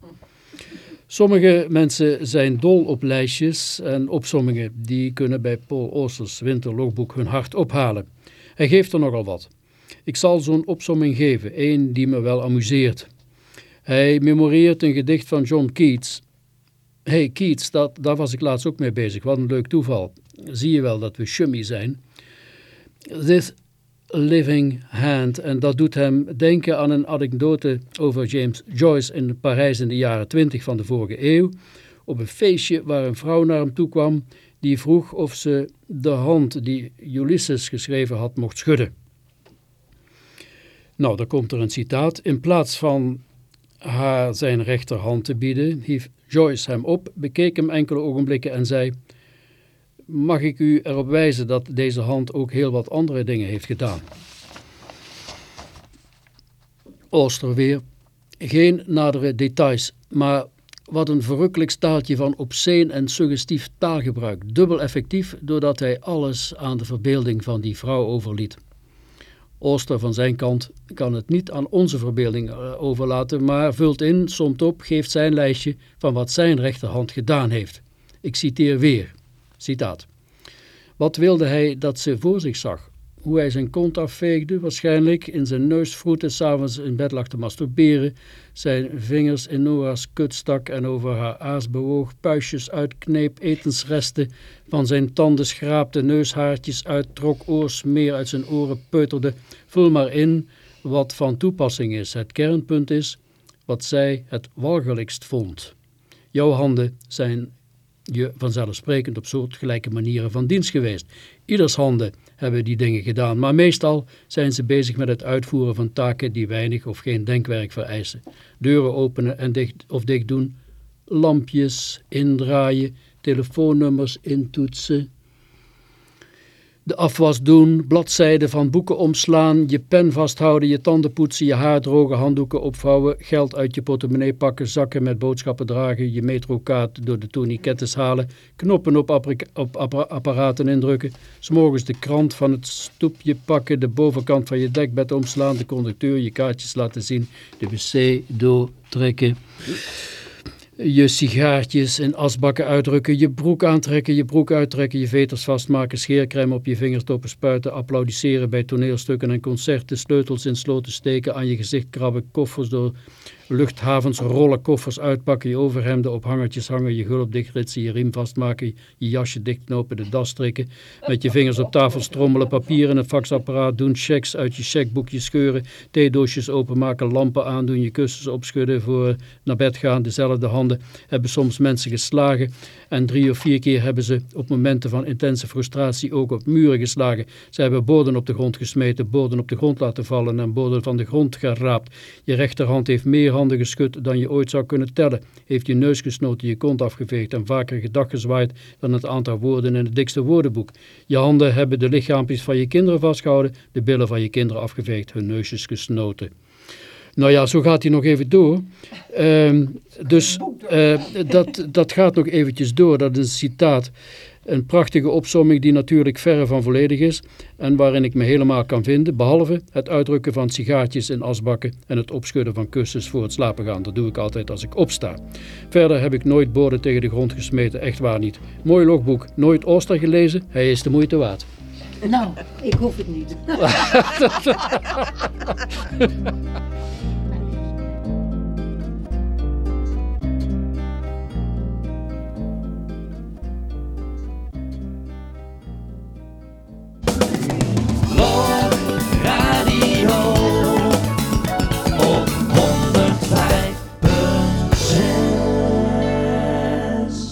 Sommige mensen zijn dol op lijstjes en opsommingen. Die kunnen bij Paul Oosters winterlogboek hun hart ophalen. Hij geeft er nogal wat. Ik zal zo'n opsomming geven, één die me wel amuseert. Hij memoreert een gedicht van John Keats. hey, Keats, dat, daar was ik laatst ook mee bezig. Wat een leuk toeval. Zie je wel dat we chummy zijn. This living hand. En dat doet hem denken aan een anekdote over James Joyce in Parijs in de jaren twintig van de vorige eeuw. Op een feestje waar een vrouw naar hem toe kwam die vroeg of ze de hand die Ulysses geschreven had mocht schudden. Nou, dan komt er een citaat. In plaats van haar zijn rechterhand te bieden, hief Joyce hem op, bekeek hem enkele ogenblikken en zei mag ik u erop wijzen dat deze hand ook heel wat andere dingen heeft gedaan. Ooster weer. Geen nadere details, maar wat een verrukkelijk staaltje van obscene en suggestief taalgebruik. Dubbel effectief, doordat hij alles aan de verbeelding van die vrouw overliet. Ooster van zijn kant kan het niet aan onze verbeelding eh, overlaten, maar vult in, somt op, geeft zijn lijstje van wat zijn rechterhand gedaan heeft. Ik citeer weer. Citaat. Wat wilde hij dat ze voor zich zag? Hoe hij zijn kont afveegde, waarschijnlijk in zijn neus vroeten, s'avonds in bed lag te masturberen, zijn vingers in Noah's kut stak en over haar aas bewoog, puistjes uitkneep, etensresten van zijn tanden schraapte, neushaartjes uittrok, oorsmeer uit zijn oren peuterde. Vul maar in wat van toepassing is. Het kernpunt is wat zij het walgelijkst vond. Jouw handen zijn je vanzelfsprekend op soortgelijke manieren van dienst geweest. Ieders handen hebben die dingen gedaan, maar meestal zijn ze bezig met het uitvoeren van taken die weinig of geen denkwerk vereisen. Deuren openen en dicht of dicht doen, lampjes indraaien, telefoonnummers intoetsen, de afwas doen, bladzijden van boeken omslaan, je pen vasthouden, je tanden poetsen, je haar drogen, handdoeken opvouwen, geld uit je portemonnee pakken, zakken met boodschappen dragen, je metrokaart door de tourniquettes halen, knoppen op, op apparaten indrukken, s'morgens de krant van het stoepje pakken, de bovenkant van je dekbed omslaan, de conducteur je kaartjes laten zien, de wc doortrekken je sigaartjes en asbakken uitdrukken, je broek aantrekken, je broek uittrekken, je veters vastmaken, scheercrème op je vingertoppen spuiten, applaudisseren bij toneelstukken en concerten, sleutels in sloten steken, aan je gezicht krabben, koffers door luchthavens rollen, koffers uitpakken, je overhemden op hangertjes hangen, je gulp dichtritsen, je riem vastmaken, je jasje dichtknopen, de das strikken, met je vingers op tafel strommelen, papier in het faxapparaat doen, checks uit je checkboekje scheuren, theedoosjes openmaken, lampen aandoen, je kussens opschudden voor naar bed gaan, dezelfde handen hebben soms mensen geslagen en drie of vier keer hebben ze op momenten van intense frustratie ook op muren geslagen. Ze hebben borden op de grond gesmeten, borden op de grond laten vallen en borden van de grond geraapt. Je rechterhand heeft meer geschud dan je ooit zou kunnen tellen. Heeft je neus gesnoten, je kont afgeveegd en vaker gedag gezwaaid dan het aantal woorden in het dikste woordenboek. Je handen hebben de lichaampjes van je kinderen vastgehouden, de billen van je kinderen afgeveegd, hun neusjes gesnoten. Nou ja, zo gaat hij nog even door. Um, dus uh, dat, dat gaat nog eventjes door, dat is een citaat. Een prachtige opsomming die natuurlijk verre van volledig is en waarin ik me helemaal kan vinden, behalve het uitdrukken van sigaartjes in asbakken en het opschudden van kussens voor het slapen gaan. Dat doe ik altijd als ik opsta. Verder heb ik nooit borden tegen de grond gesmeten, echt waar niet. Mooi logboek, nooit Ooster gelezen, hij is de moeite waard. Nou, ik hoef het niet.